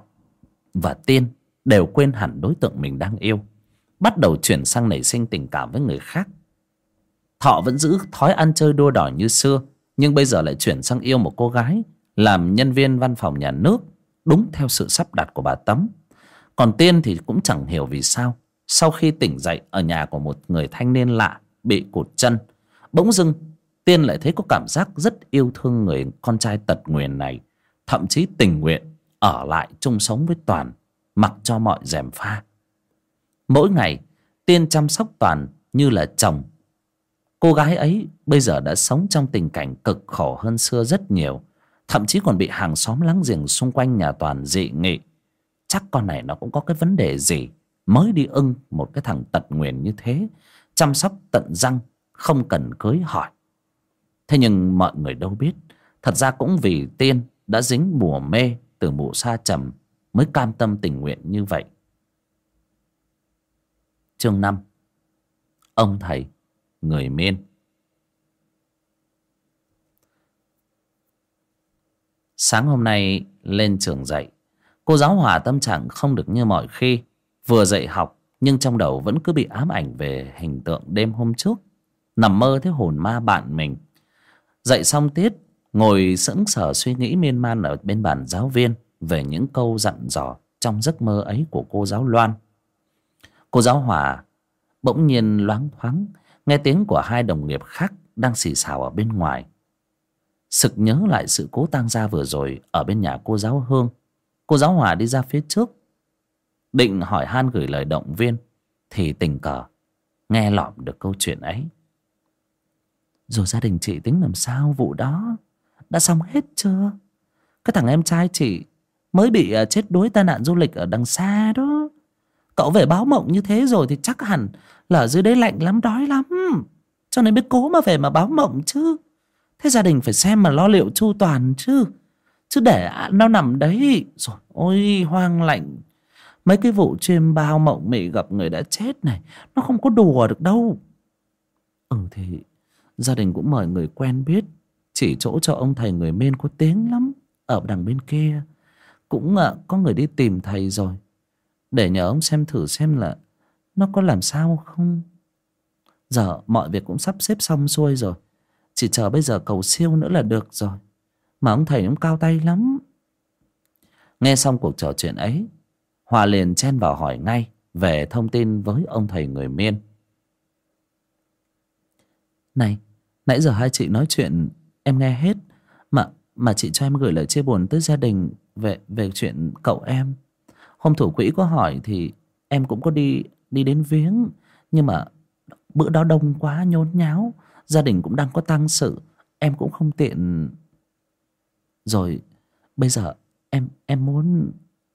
và tiên đều quên hẳn đối tượng mình đang yêu, bắt đầu chuyển sang nảy sinh tình cảm với người khác. Thọ vẫn giữ thói ăn chơi đua đòi như xưa, nhưng bây giờ lại chuyển sang yêu một cô gái làm nhân viên văn phòng nhà nước đúng theo sự sắp đặt của bà tấm. Còn tiên thì cũng chẳng hiểu vì sao. Sau khi tỉnh dậy ở nhà của một người thanh niên lạ bị cụt chân, bỗng dưng tiên lại thấy có cảm giác rất yêu thương người con trai tật nguyền này, thậm chí tình nguyện ở lại chung sống với toàn, mặc cho mọi rèm pha. Mỗi ngày, tiên chăm sóc toàn như là chồng. Cô gái ấy bây giờ đã sống trong tình cảnh cực khổ hơn xưa rất nhiều thậm chí còn bị hàng xóm láng giềng xung quanh nhà toàn dị nghị. Chắc con này nó cũng có cái vấn đề gì mới đi ưng một cái thằng tật nguyền như thế, chăm sóc tận răng, không cần cưới hỏi. Thế nhưng mọi người đâu biết, thật ra cũng vì tiên đã dính bùa mê từ mụ sa trầm mới cam tâm tình nguyện như vậy. Chương năm. Ông thầy, người miên. Sáng hôm nay lên trường dạy, cô giáo hòa tâm trạng không được như mọi khi. Vừa dạy học, nhưng trong đầu vẫn cứ bị ám ảnh về hình tượng đêm hôm trước. Nằm mơ thấy hồn ma bạn mình. Dạy xong tiết, ngồi sững sờ suy nghĩ miên man ở bên bàn giáo viên về những câu dặn dò trong giấc mơ ấy của cô giáo loan. Cô giáo hòa bỗng nhiên loáng thoáng, nghe tiếng của hai đồng nghiệp khác đang xì xào ở bên ngoài sực nhớ lại sự cố tang gia vừa rồi ở bên nhà cô giáo hương. Cô giáo hòa đi ra phía trước. Định hỏi han gửi lời động viên, thì tình cờ, nghe lỏm được câu chuyện ấy. Rồi gia đình chị tính làm sao vụ đó, đã xong hết chưa? Cái thằng em trai chị mới bị à, chết đuối tai nạn du lịch ở đằng xa đó. Cậu về báo mộng như thế rồi thì chắc hẳn là ở dưới đấy lạnh lắm, đói lắm. Cho nên biết cố mà về mà báo mộng chứ thế gia đình phải xem mà lo liệu chu toàn chứ. Chứ để nó nằm đấy. Rồi, ôi, hoang lạnh. Mấy cái vụ chim bao mộng mị gặp người đã chết này, nó không có đùa được đâu. Ừ thì, gia đình cũng mời người quen biết. Chỉ chỗ cho ông thầy người mên có tiếng lắm, ở đằng bên kia. Cũng à, có người đi tìm thầy rồi. Để nhờ ông xem thử xem là nó có làm sao không. Giờ mọi việc cũng sắp xếp xong xuôi rồi chỉ chờ bây giờ cầu siêu nữa là được rồi. Mà ông thầy cũng cao tay lắm. Nghe xong cuộc trò chuyện ấy hòa liền chen vào hỏi ngay về thông tin với ông thầy người miên. Này, nãy giờ hai chị nói chuyện, em nghe hết. Mà mà chị cho em gửi lời chia buồn tới gia đình về về chuyện cậu em. Hôm thủ quỹ có hỏi thì em cũng có đi đi đến viếng. Nhưng mà bữa đó đông quá, nhốn nháo gia đình cũng đang có tang sự, em cũng không tiện. Rồi, bây giờ em em muốn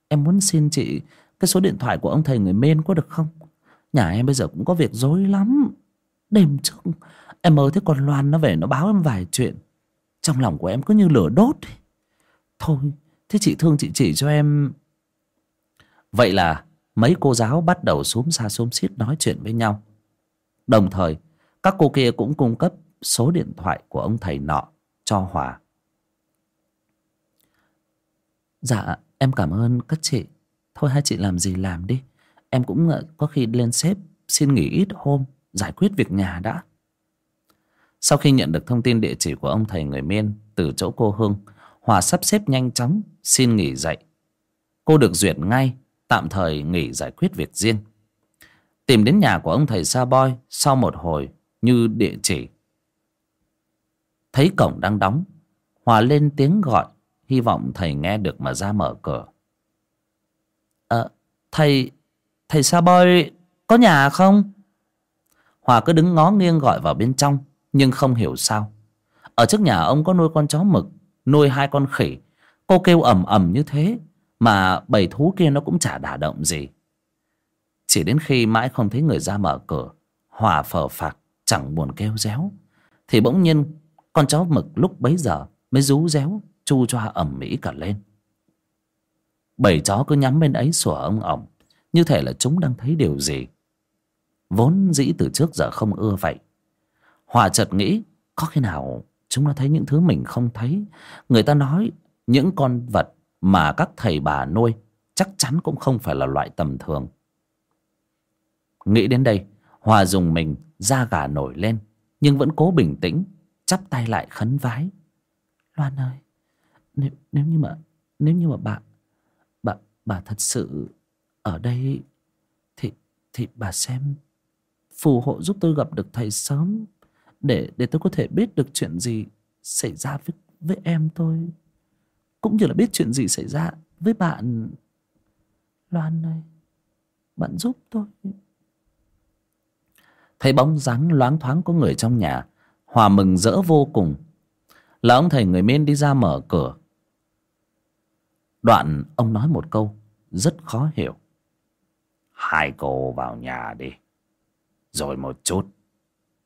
em muốn xin chị cái số điện thoại của ông thầy người mên có được không? Nhà em bây giờ cũng có việc rối lắm, đêm trước em mơ thấy con loan nó về nó báo em vài chuyện. Trong lòng của em cứ như lửa đốt thôi, thế chị thương chị chỉ cho em. Vậy là mấy cô giáo bắt đầu xúm xa xúm xít nói chuyện với nhau. Đồng thời các cô kia cũng cung cấp số điện thoại của ông thầy nọ cho hòa. Dạ em cảm ơn các chị. Thôi, hai chị làm gì làm đi. Em cũng ờ, có khi lên xếp xin nghỉ ít hôm, giải quyết việc nhà đã. Sau khi nhận được thông tin địa chỉ của ông thầy người miên từ chỗ cô hương hòa sắp xếp nhanh chóng xin nghỉ dạy. Cô được duyệt ngay, tạm thời nghỉ giải quyết việc riêng. Tìm đến nhà của ông thầy sa boy sau một hồi như địa chỉ. Thấy cổng đang đóng, hòa lên tiếng gọi, hy vọng thầy nghe được mà ra mở cửa. Ờ thầy thầy sa boy có nhà không? Hòa cứ đứng ngó nghiêng gọi vào bên trong, nhưng không hiểu sao. Ở trước nhà ông có nuôi con chó mực, nuôi hai con khỉ. Cô kêu ầm ầm như thế, mà bầy thú kia nó cũng chả đả động gì. Chỉ đến khi mãi không thấy người ra mở cửa, hòa phờ phạc chẳng buồn kêu réo. Thì bỗng nhiên, con chó mực lúc bấy giờ mới rú réo, chu choa ẩm mỹ cả lên. Bầy chó cứ nhắm bên ấy sủa ông ổng như thể là chúng đang thấy điều gì. Vốn dĩ từ trước giờ không ưa vậy. Hòa chợt nghĩ, có khi nào chúng nó thấy những thứ mình không thấy? Người ta nói, những con vật mà các thầy bà nuôi chắc chắn cũng không phải là loại tầm thường. Nghĩ đến đây, hòa dùng mình da gà nổi lên nhưng vẫn cố bình tĩnh chắp tay lại khấn vái. Loan ơi nếu, nếu như mà nếu như mà bà bà bà thật sự ở đây thì thì bà xem phù hộ giúp tôi gặp được thầy sớm để để tôi có thể biết được chuyện gì xảy ra với với em tôi. Cũng như là biết chuyện gì xảy ra với bạn. Loan ơi bạn giúp tôi thấy bóng dáng loáng thoáng có người trong nhà hòa mừng rỡ vô cùng. Là ông thầy người men đi ra mở cửa. Đoạn ông nói một câu rất khó hiểu. Hai cô vào nhà đi rồi một chút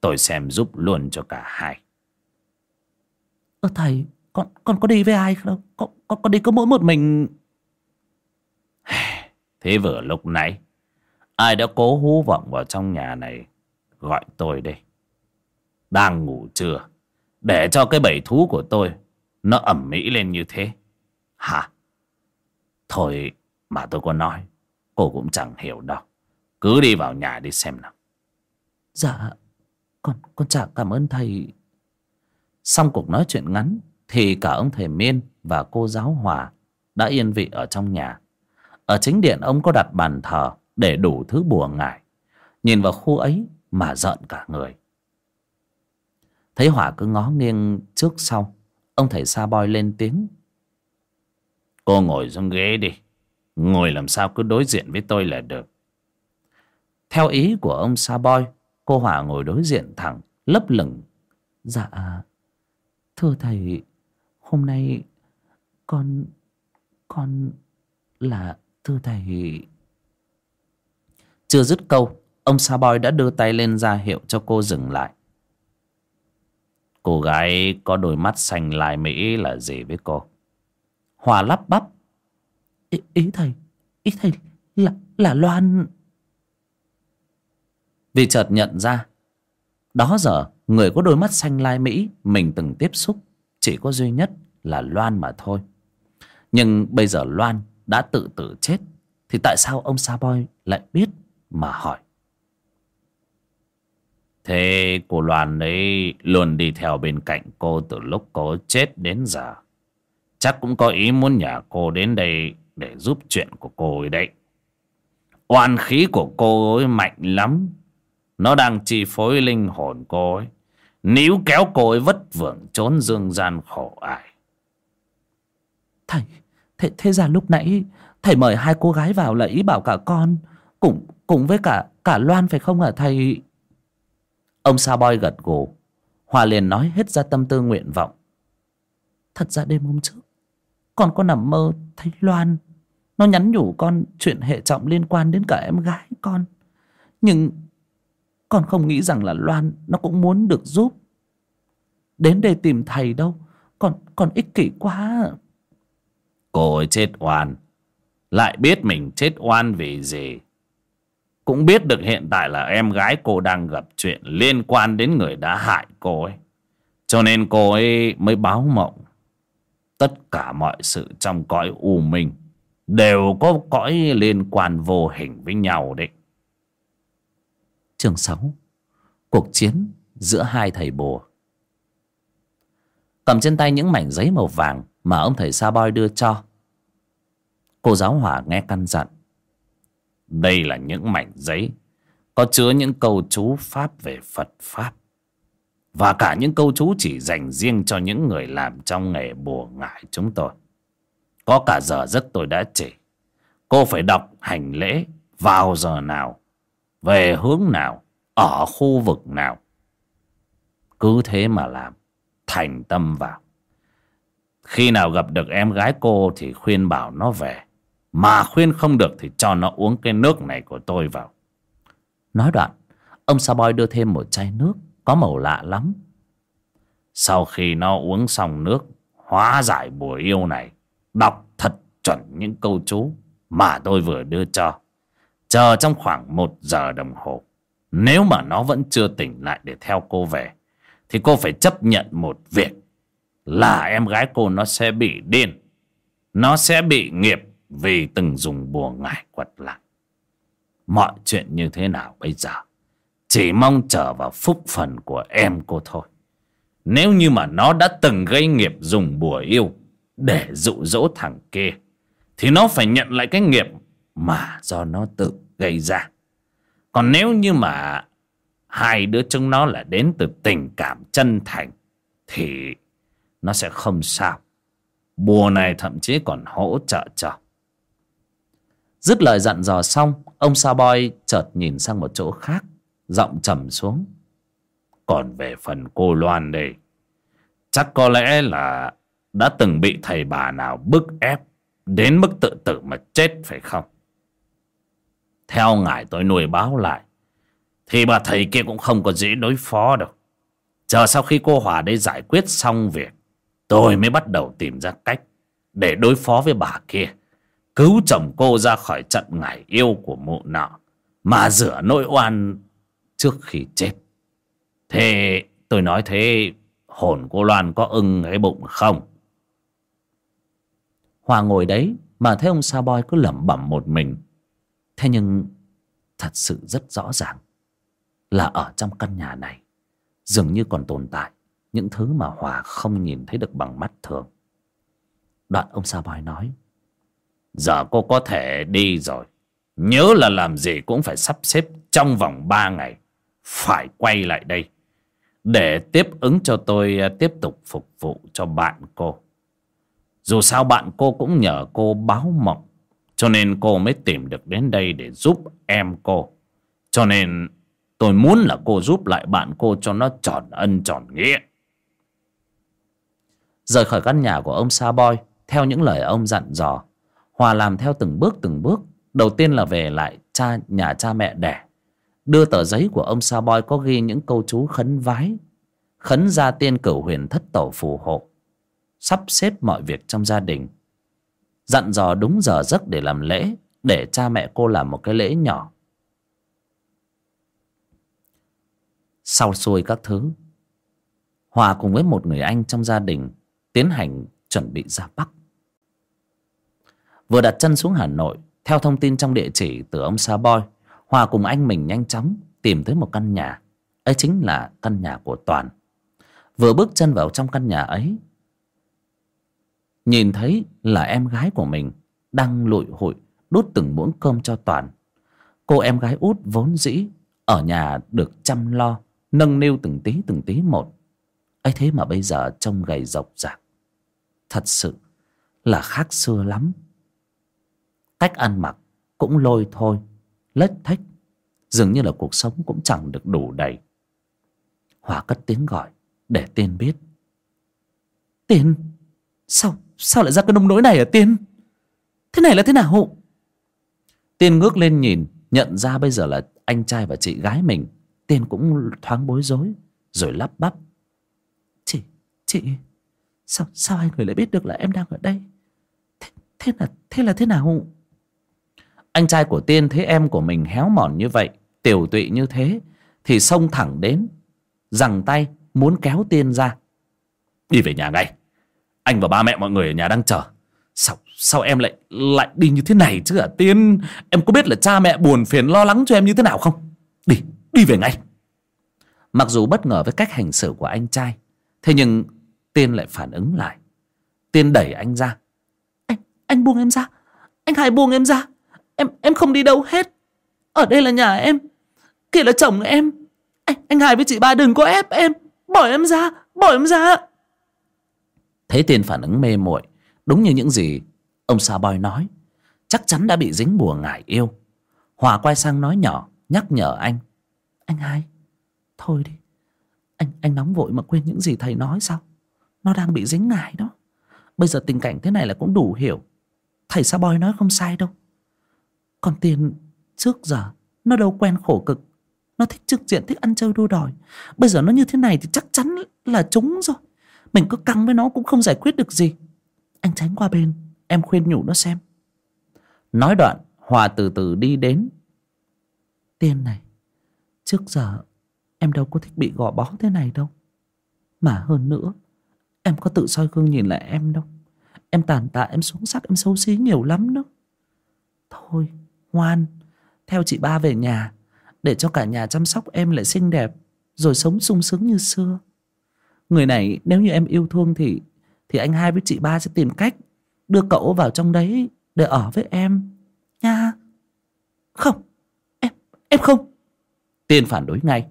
tôi xem giúp luôn cho cả hai. Ơ thầy con con có đi với ai không? Con con, con đi có mỗi một mình. Thế vừa lúc nãy ai đã cố hú vọng vào trong nhà này gọi tôi đây đang ngủ chưa? Để cho cái bầy thú của tôi nó ẩm mỹ lên như thế. Hả? Thôi mà tôi có nói, cô cũng chẳng hiểu đâu. Cứ đi vào nhà đi xem nào. Dạ con con chả cảm ơn thầy. Xong cuộc nói chuyện ngắn thì cả ông thầy miên và cô giáo hòa đã yên vị ở trong nhà. Ở chính điện ông có đặt bàn thờ để đủ thứ bùa ngải. Nhìn vào khu ấy mà giận cả người. Thấy hỏa cứ ngó nghiêng trước sau, ông thầy sa boy lên tiếng. Cô ngồi xuống ghế đi, ngồi làm sao cứ đối diện với tôi là được. Theo ý của ông sa boy Cô Hòa ngồi đối diện thẳng, Lấp lửng. Dạ Thưa thầy, Hôm nay Con Con Là Thưa thầy. Chưa dứt câu Ông Sa Boy đã đưa tay lên ra hiệu cho cô dừng lại Cô gái có đôi mắt xanh lai mỹ là gì với cô? Hòa lắp bắp. Ý, ý thầy, ý thầy là, là Loan. Vì chợt nhận ra, đó giờ người có đôi mắt xanh lai mỹ mình từng tiếp xúc chỉ có duy nhất là Loan mà thôi. Nhưng bây giờ Loan đã tự tử chết thì tại sao ông Sa Boy lại biết mà hỏi? Thế cô Loan ấy luôn đi theo bên cạnh cô từ lúc cô chết đến giờ. Chắc cũng có ý muốn nhờ cô đến đây để giúp chuyện của cô ấy đấy. Oan khí của cô ấy mạnh lắm. Nó đang chi phối linh hồn cô ấy. Níu kéo cô ấy vất vưởng trốn dương gian khổ ải. Thầy, thế, thế ra lúc nãy thầy mời hai cô gái vào là ý bảo cả con. Cùng, cùng với cả cả Loan phải không hả thầy? Ông Sa Boy gật gù. Hòa liền nói hết ra tâm tư nguyện vọng. Thật ra đêm hôm trước Con có nằm mơ thấy Loan. Nó nhắn nhủ con chuyện hệ trọng liên quan đến cả em gái con. Nhưng Con không nghĩ rằng là Loan Nó cũng muốn được giúp. Đến đây tìm thầy đâu Con, con ích kỷ quá. Cô ấy chết oan. Lại biết mình chết oan vì gì? Cũng biết được hiện tại là em gái cô đang gặp chuyện liên quan đến người đã hại cô ấy. Cho nên cô ấy mới báo mộng. Tất cả mọi sự trong cõi u minh đều có cõi liên quan vô hình với nhau đấy. Chương 6 Cuộc chiến giữa hai thầy bùa Cầm trên tay những mảnh giấy màu vàng mà ông thầy Sa Boy đưa cho. Cô giáo hỏa nghe căn dặn. Đây là những mảnh giấy có chứa những câu chú pháp về Phật Pháp. Và cả những câu chú chỉ dành riêng cho những người làm trong nghề bùa ngải chúng tôi. Có cả giờ giấc tôi đã chỉ. Cô phải đọc hành lễ vào giờ nào, về hướng nào, ở khu vực nào. Cứ thế mà làm, thành tâm vào. Khi nào gặp được em gái cô thì khuyên bảo nó về. Mà khuyên không được thì cho nó uống cái nước này của tôi vào. Nói đoạn, ông Sa Boy đưa thêm một chai nước có màu lạ lắm. Sau khi nó uống xong nước, hóa giải bùa yêu này, đọc thật chuẩn những câu chú mà tôi vừa đưa cho. Chờ trong khoảng một giờ đồng hồ. Nếu mà nó vẫn chưa tỉnh lại để theo cô về, thì cô phải chấp nhận một việc là em gái cô nó sẽ bị điên. Nó sẽ bị nghiệp vì từng dùng bùa ngải quật lại. Mọi chuyện như thế nào bây giờ? Chỉ mong chờ vào phúc phần của em cô thôi. Nếu như mà nó đã từng gây nghiệp dùng bùa yêu để dụ dỗ thằng kia, thì nó phải nhận lại cái nghiệp mà do nó tự gây ra. Còn nếu như mà hai đứa chúng nó là đến từ tình cảm chân thành, thì nó sẽ không sao. Bùa này thậm chí còn hỗ trợ cho. Dứt lời dặn dò xong, Ông Sa Boy chợt nhìn sang một chỗ khác, Giọng trầm xuống. Còn về phần cô Loan đây, Chắc có lẽ là Đã từng bị thầy bà nào bức ép Đến mức tự tử mà chết phải không? Theo ngài tôi nuôi báo lại, Thì bà thầy kia cũng không có dễ đối phó đâu. Chờ sau khi cô Hòa đây giải quyết xong việc, Tôi mới bắt đầu tìm ra cách Để đối phó với bà kia cứu chồng cô ra khỏi trận ngải yêu của mụ nọ mà rửa nỗi oan trước khi chết. Thế tôi nói thế, hồn cô loan có ưng cái bụng không? Hòa ngồi đấy, mà thấy ông sa boy cứ lẩm bẩm một mình. Thế nhưng, thật sự rất rõ ràng là ở trong căn nhà này, dường như còn tồn tại những thứ mà hòa không nhìn thấy được bằng mắt thường. Đoạn ông sa boy nói Giờ cô có thể đi rồi. Nhớ là làm gì cũng phải sắp xếp trong vòng 3 ngày. Phải quay lại đây. Để tiếp ứng cho tôi à, tiếp tục phục vụ cho bạn cô. Dù sao bạn cô cũng nhờ cô báo mộng. Cho nên cô mới tìm được đến đây để giúp em cô. Cho nên Tôi muốn là cô giúp lại bạn cô cho nó tròn ân tròn nghĩa. Rời khỏi căn nhà của ông Sa Boy, theo những lời ông dặn dò, Hòa làm theo từng bước từng bước. Đầu tiên là về lại cha, nhà cha mẹ đẻ. Đưa tờ giấy của ông Sa Boy có ghi những câu chú khấn vái. Khấn gia tiên cửu huyền thất tổ phù hộ. Sắp xếp mọi việc trong gia đình. Dặn dò đúng giờ giấc để làm lễ. Để cha mẹ cô làm một cái lễ nhỏ. Sau xuôi các thứ, Hòa cùng với một người anh trong gia đình Tiến hành chuẩn bị ra Bắc Vừa đặt chân xuống Hà Nội, Theo thông tin trong địa chỉ từ ông Sa Boy, Hòa cùng anh mình nhanh chóng Tìm tới một căn nhà. Ấy chính là căn nhà của Toàn. Vừa bước chân vào trong căn nhà ấy, Nhìn thấy là em gái của mình Đang lụi hụi Đút từng muỗng cơm cho Toàn. Cô em gái út vốn dĩ Ở nhà được chăm lo, Nâng niu từng tí từng tí một. Ấy thế mà bây giờ trông gầy rộc rạc thật sự là khác xưa lắm cách ăn mặc cũng lôi thôi lếch thếch dường như là cuộc sống cũng chẳng được đủ đầy. Hòa cất tiếng gọi để tiên biết. Tiên sao sao lại ra cái nông nỗi này à tiên? Thế này là thế nào? Hụ tiên ngước lên nhìn nhận ra bây giờ là anh trai và chị gái mình. Tiên cũng thoáng bối rối rồi lắp bắp. Chị chị sao sao hai người lại biết được là em đang ở đây? Thế, thế là thế là thế nào? Anh trai của tiên thấy em của mình héo mòn như vậy, tiểu tụy như thế, thì xông thẳng đến, giằng tay muốn kéo tiên ra. Đi về nhà ngay. Anh và ba mẹ mọi người ở nhà đang chờ. Sao sao em lại lại đi như thế này chứ hả tiên? Em có biết là cha mẹ buồn phiền lo lắng cho em như thế nào không? Đi đi về ngay. Mặc dù bất ngờ với cách hành xử của anh trai, thế nhưng tiên lại phản ứng lại. Tiên đẩy anh ra. Anh anh buông em ra. Anh hai buông em ra em em không đi đâu hết. Ở đây là nhà em. Kia là chồng em. Anh anh hai với chị ba đừng có ép em. Bỏ em ra, bỏ em ra. Thấy tiền phản ứng mê muội, đúng như những gì ông sa boy nói. Chắc chắn đã bị dính bùa ngải yêu. Hòa quay sang nói nhỏ, nhắc nhở anh. Anh hai, thôi đi. Anh anh nóng vội mà quên những gì thầy nói sao? Nó đang bị dính ngải đó. Bây giờ tình cảnh thế này là cũng đủ hiểu. Thầy sa boy nói không sai đâu còn tiền trước giờ, nó đâu quen khổ cực. Nó thích trực diện thích ăn chơi đua đòi. Bây giờ nó như thế này thì chắc chắn là chúng rồi. Mình cứ căng với nó cũng không giải quyết được gì. Anh tránh qua bên, em khuyên nhủ nó xem. Nói đoạn, hòa từ từ đi đến. Tiên này, trước giờ em đâu có thích bị gò bó thế này đâu. Mà hơn nữa, em có tự soi gương nhìn lại em đâu. Em tàn tạ, em xuống sắc em xấu xí nhiều lắm đó. Thôi ngoan. Theo chị ba về nhà, để cho cả nhà chăm sóc em lại xinh đẹp, rồi sống sung sướng như xưa. Người này, nếu như em yêu thương thì thì anh hai với chị ba sẽ tìm cách đưa cậu vào trong đấy để ở với em. Nha. Không, em em không. Tiên phản đối ngay.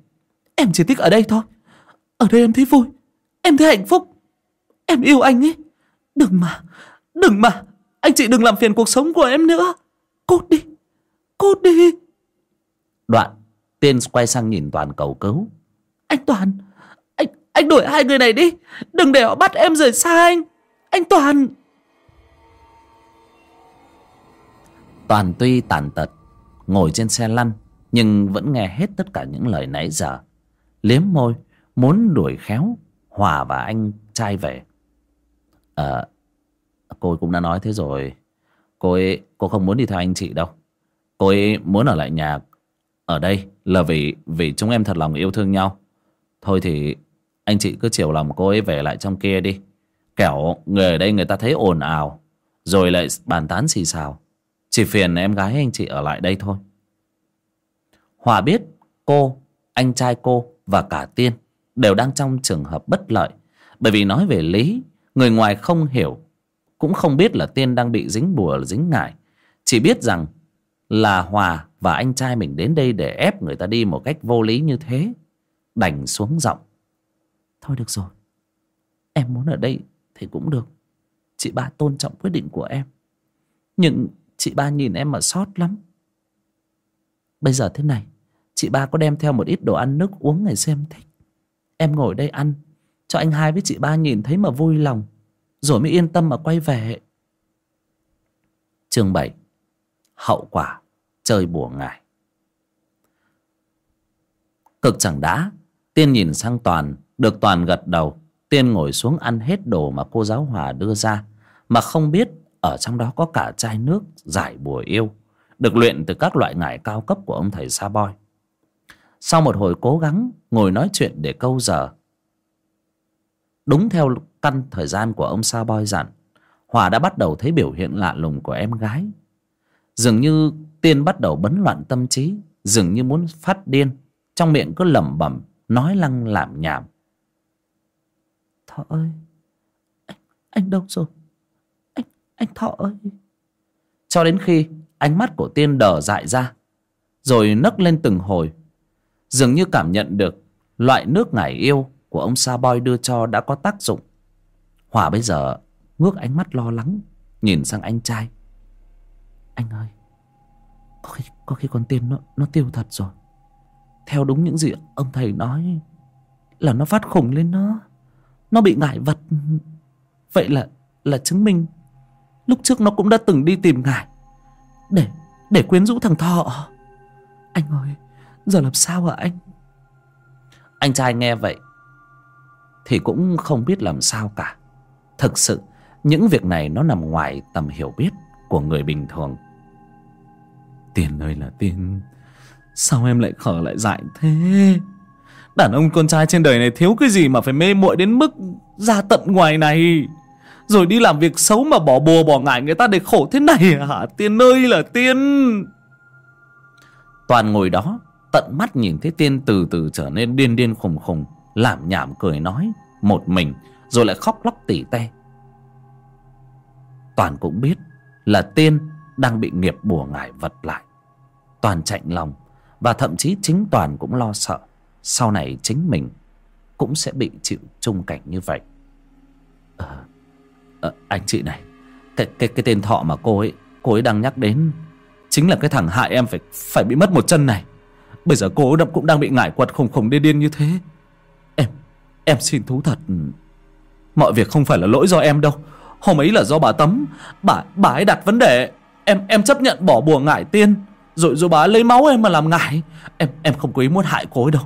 Em chỉ thích ở đây thôi. Ở đây em thấy vui, em thấy hạnh phúc. Em yêu anh ấy. Đừng mà đừng mà. Anh chị đừng làm phiền cuộc sống của em nữa. Cút đi cút đi. Đoạn tiên quay sang nhìn toàn cầu cứu. Anh toàn anh anh đuổi hai người này đi. Đừng để họ bắt em rời xa anh. Anh toàn. Toàn tuy tàn tật ngồi trên xe lăn nhưng vẫn nghe hết tất cả những lời nãy giờ. Liếm môi muốn đuổi khéo hòa và anh trai về. Ờ cô cũng đã nói thế rồi. Cô ấy cô không muốn đi theo anh chị đâu cô ấy muốn ở lại nhà ở đây là vì vì chúng em thật lòng yêu thương nhau. Thôi thì anh chị cứ chiều lòng cô ấy về lại trong kia đi. Kẻo người ở đây người ta thấy ồn ào, rồi lại bàn tán xì xào. Chỉ phiền em gái anh chị ở lại đây thôi. Hòa biết cô, anh trai cô và cả tiên đều đang trong trường hợp bất lợi. Bởi vì nói về lý, người ngoài không hiểu, cũng không biết là tiên đang bị dính bùa, dính ngải. Chỉ biết rằng là hòa và anh trai mình đến đây để ép người ta đi một cách vô lý như thế. Đành xuống giọng. Thôi được rồi. Em muốn ở đây thì cũng được. Chị ba tôn trọng quyết định của em. Nhưng chị ba nhìn em mà sót lắm. Bây giờ thế này, chị ba có đem theo một ít đồ ăn nước uống ngày xem thích. Em ngồi đây ăn, cho anh hai với chị ba nhìn thấy mà vui lòng. Rồi mới yên tâm mà quay về. Chương bảy. Hậu quả chơi bùa ngải. Cực chẳng đã, tiên nhìn sang toàn, được toàn gật đầu. Tiên ngồi xuống ăn hết đồ mà cô giáo hòa đưa ra, mà không biết ở trong đó có cả chai nước giải bùa yêu, được luyện từ các loại ngải cao cấp của ông thầy sa boy sau một hồi cố gắng, ngồi nói chuyện để câu giờ. Đúng theo căn thời gian của ông sa boy dặn, hòa đã bắt đầu thấy biểu hiện lạ lùng của em gái. Dường như tiên bắt đầu bấn loạn tâm trí dường như muốn phát điên. Trong miệng cứ lẩm bẩm nói lăng làm nhảm. Thọ ơi anh, anh đâu rồi? Anh anh thọ ơi. Cho đến khi ánh mắt của tiên đờ dại ra rồi nấc lên từng hồi dường như cảm nhận được loại nước ngải yêu của ông sa boy đưa cho đã có tác dụng. Hòa bây giờ ngước ánh mắt lo lắng nhìn sang anh trai. Anh ơi có khi có khi con tim nó nó tiêu thật rồi. Theo đúng những gì ông thầy nói, là nó phát khủng lên nó. Nó bị ngại vật. Vậy là là chứng minh lúc trước nó cũng đã từng đi tìm ngài để để quyến rũ thằng thọ. Anh ơi, giờ làm sao hả anh? Anh trai nghe vậy thì cũng không biết làm sao cả. Thực sự, những việc này nó nằm ngoài tầm hiểu biết của người bình thường tiền ơi là tiền sao em lại khở lại dại thế? Đàn ông con trai trên đời này thiếu cái gì mà phải mê muội đến mức ra tận ngoài này? Rồi đi làm việc xấu mà bỏ bùa bỏ ngại người ta để khổ thế này hả? Tiên ơi là tiên! Toàn ngồi đó, tận mắt nhìn thấy tiên từ từ trở nên điên điên khùng khùng làm nhảm cười nói một mình, rồi lại khóc lóc tỉ te. Toàn cũng biết là tiên đang bị nghiệp bùa ngải vật lại. Toàn chạnh lòng và thậm chí chính toàn cũng lo sợ sau này chính mình cũng sẽ bị chịu chung cảnh như vậy. À, à, anh chị này cái cái cái tên thọ mà cô ấy cô ấy đang nhắc đến chính là cái thằng hại em phải phải bị mất một chân này. Bây giờ cô ấy cũng đang bị ngải quật khủng khủng điên điên như thế. Em em xin thú thật mọi việc không phải là lỗi do em đâu. Hôm ấy là do bà tấm bà bà ấy đặt vấn đề em em chấp nhận bỏ bùa ngải tiên, rồi rồi bà ấy lấy máu em mà làm ngải. Em em không có ý muốn hại cô ấy đâu.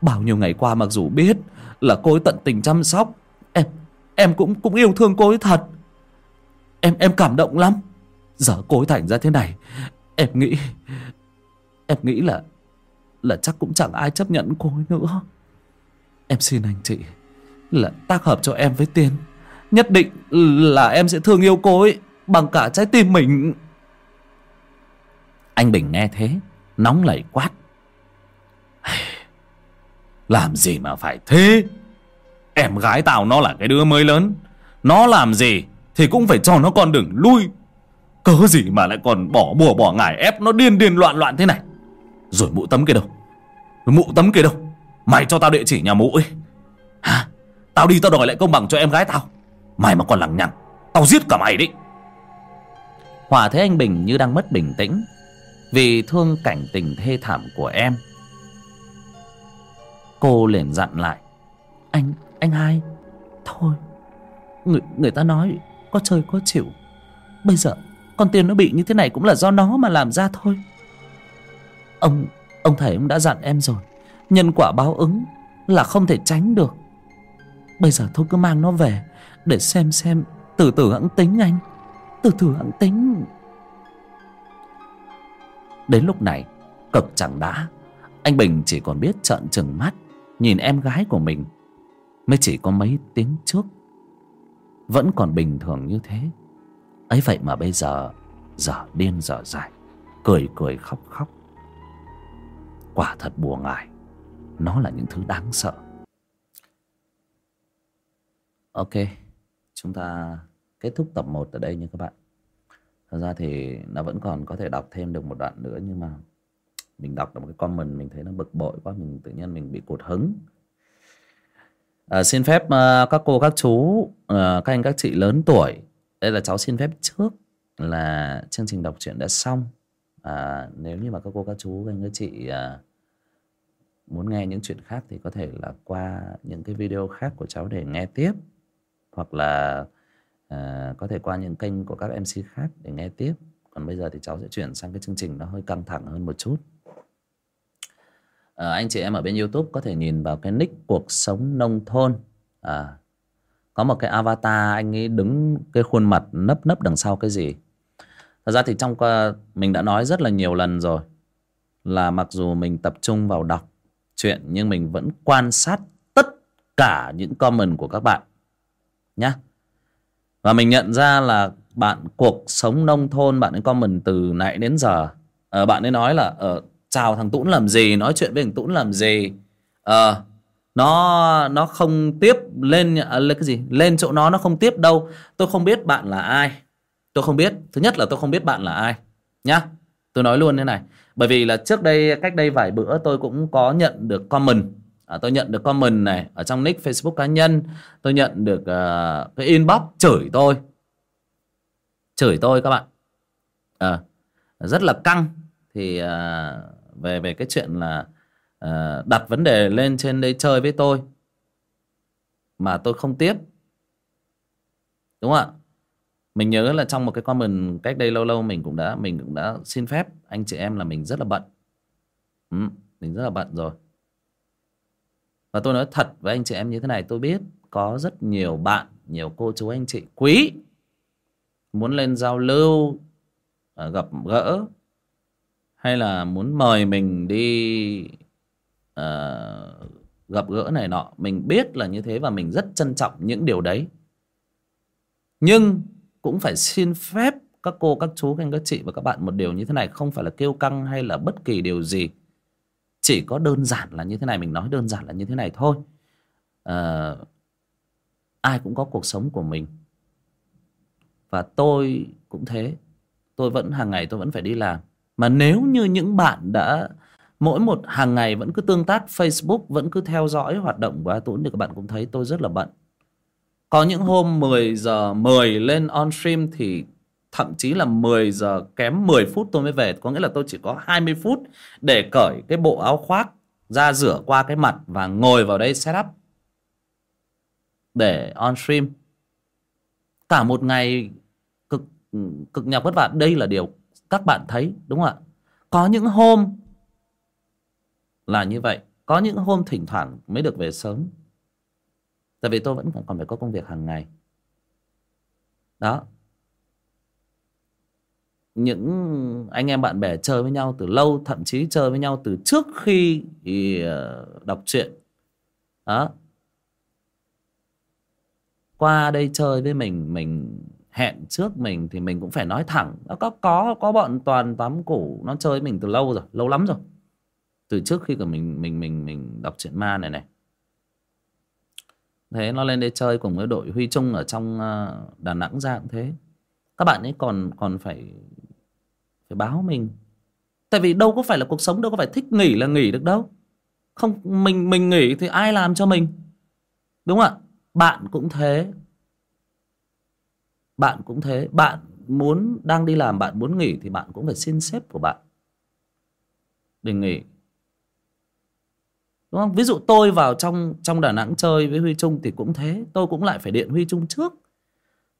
Bao nhiêu ngày qua mặc dù biết là cô ấy tận tình chăm sóc, em em cũng cũng yêu thương cô ấy thật. Em em cảm động lắm. Giờ cô ấy thành ra thế này, em nghĩ em nghĩ là là chắc cũng chẳng ai chấp nhận cô ấy nữa. Em xin anh chị là tác hợp cho em với tiên. Nhất định là em sẽ thương yêu cô ấy bằng cả trái tim mình anh bình nghe thế, nóng lẩy quát. Làm gì mà phải thế? Em gái tao nó là cái đứa mới lớn. Nó làm gì Thì cũng phải cho nó con đường lui. Cớ gì mà lại còn bỏ bùa bỏ ngải ép Nó điên điên loạn loạn thế này? Rồi mụ tấm kia đâu? Mụ tấm kia đâu? Mày cho tao địa chỉ nhà mụ ấy. Hả? Tao đi tao đòi lại công bằng cho em gái tao. Mày mà còn lằng nhằng, Tao giết cả mày đi. Hòa thấy anh Bình như đang mất bình tĩnh vì thương cảnh tình thê thảm của em. Cô liền dặn lại Anh, anh hai Thôi Người, người ta nói có chơi có chịu. Bây giờ con tiền nó bị như thế này Cũng là do nó mà làm ra thôi. Ông ông thầy ông đã dặn em rồi Nhân quả báo ứng Là không thể tránh được. Bây giờ thôi cứ mang nó về Để xem xem từ từ hãng tính anh Từ từ hãng tính. Đến lúc này, Cực chẳng đã. Anh Bình chỉ còn biết trợn trừng mắt, Nhìn em gái của mình. Mới chỉ có mấy tiếng trước. Vẫn còn bình thường như thế. Ấy vậy mà bây giờ Giờ điên giờ dại, Cười cười khóc khóc. Quả thật bùa ngải Nó là những thứ đáng sợ. Ok, Chúng ta kết thúc tập 1 ở đây nha các bạn. Thật ra thì nó vẫn còn có thể đọc thêm được một đoạn nữa Nhưng mà Mình đọc được một cái comment Mình thấy nó bực bội quá Mình tự nhiên mình bị cột hứng. À, Xin phép uh, các cô các chú uh, Các anh các chị lớn tuổi. Đây là cháu xin phép trước Là chương trình đọc truyện đã xong. À, Nếu như mà các cô các chú Các anh các chị uh, muốn nghe những chuyện khác thì có thể là qua những cái video khác của cháu để nghe tiếp. Hoặc là à, có thể qua những kênh của các mc khác để nghe tiếp. Còn bây giờ thì cháu sẽ chuyển sang cái chương trình nó hơi căng thẳng hơn một chút. À, anh chị em ở bên youtube có thể nhìn vào cái nick cuộc sống nông thôn. À, có một cái avatar anh ấy đứng cái khuôn mặt nấp nấp đằng sau cái gì. Thật ra thì trong mình đã nói rất là nhiều lần rồi là mặc dù mình tập trung vào đọc chuyện nhưng mình vẫn quan sát tất cả những comment của các bạn nhá và mình nhận ra là bạn cuộc sống nông thôn bạn ấy comment từ nãy đến giờ. À, bạn ấy nói là ờ, chào thằng tũn làm gì nói chuyện với thằng tũn làm gì. Ờ nó nó không tiếp lên à, lên cái gì? Lên chỗ nó nó không tiếp đâu. Tôi không biết bạn là ai. Tôi không biết. Thứ nhất là tôi không biết bạn là ai nhá. Tôi nói luôn thế này. Bởi vì là trước đây cách đây vài bữa tôi cũng có nhận được comment à, tôi nhận được comment này ở trong nick facebook cá nhân. Tôi nhận được uh, cái inbox chửi tôi. Chửi tôi các bạn. À, rất là căng. Thì uh, về về cái chuyện là uh, đặt vấn đề lên trên đây chơi với tôi. Mà tôi không tiếp. Đúng không ạ? Mình nhớ là trong một cái comment cách đây lâu lâu mình cũng đã mình cũng đã xin phép anh chị em là mình rất là bận. Ừ, mình rất là bận rồi và tôi nói thật với anh chị em như thế này tôi biết có rất nhiều bạn nhiều cô chú anh chị quý muốn lên giao lưu à, gặp gỡ hay là muốn mời mình đi uh, gặp gỡ này nọ. Mình biết là như thế và mình rất trân trọng những điều đấy. Nhưng cũng phải xin phép các cô các chú các anh các chị và các bạn một điều như thế này không phải là kêu căng hay là bất kỳ điều gì chỉ có đơn giản là như thế này mình nói đơn giản là như thế này thôi. À, ai cũng có cuộc sống của mình. Và tôi cũng thế. Tôi vẫn hàng ngày tôi vẫn phải đi làm. Mà nếu như những bạn đã mỗi một hàng ngày vẫn cứ tương tác Facebook vẫn cứ theo dõi hoạt động của A tuấn thì các bạn cũng thấy tôi rất là bận. Có những hôm 10 giờ 10 lên on stream thì thậm chí là 10 giờ kém 10 phút tôi mới về. Có nghĩa là tôi chỉ có 20 phút để cởi cái bộ áo khoác ra rửa qua cái mặt và ngồi vào đây setup để on stream. Cả một ngày cực cực nhọc vất vả. Đây là điều các bạn thấy, đúng không ạ? Có những hôm là như vậy. Có những hôm thỉnh thoảng mới được về sớm. Tại vì tôi vẫn còn phải có công việc hàng ngày. Đó những anh em bạn bè chơi với nhau từ lâu, thậm chí chơi với nhau từ trước khi thì đọc truyện. Đó. Qua đây chơi với mình mình hẹn trước mình thì mình cũng phải nói thẳng. Nó có có có bọn toàn tám củ, nó chơi với mình từ lâu rồi, lâu lắm rồi. Từ trước khi của mình mình mình mình đọc truyện ma này này. Thế nó lên đây chơi cùng với đội huy trung ở trong ờ, đà nẵng ra cũng thế. Các bạn ấy còn còn phải phải báo mình. Tại vì đâu có phải là cuộc sống, đâu có phải thích nghỉ là nghỉ được đâu. Không, mình mình nghỉ thì ai làm cho mình? Đúng không ạ? Bạn cũng thế. Bạn cũng thế. Bạn muốn, đang đi làm, bạn muốn nghỉ thì bạn cũng phải xin sếp của bạn để nghỉ. Đúng không? Ví dụ tôi vào trong trong đà nẵng chơi với huy trung thì cũng thế. Tôi cũng lại phải điện huy trung trước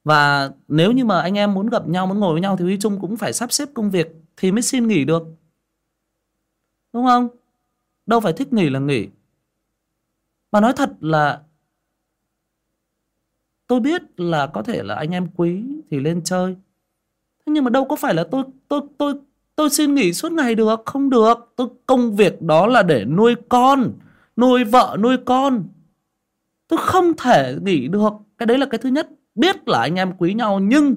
và nếu như mà anh em muốn gặp nhau, muốn ngồi với nhau thì huy trung cũng phải sắp xếp công việc thì mới xin nghỉ được. Đúng không? Đâu phải thích nghỉ là nghỉ. Mà nói thật là tôi biết là có thể là anh em quý thì lên chơi. Thế nhưng mà đâu có phải là tôi tôi tôi tôi xin nghỉ suốt ngày được? Không được. Tôi, công việc đó là để nuôi con, nuôi vợ, nuôi con. Tôi không thể nghỉ được. Cái đấy là cái thứ nhất biết là anh em quý nhau nhưng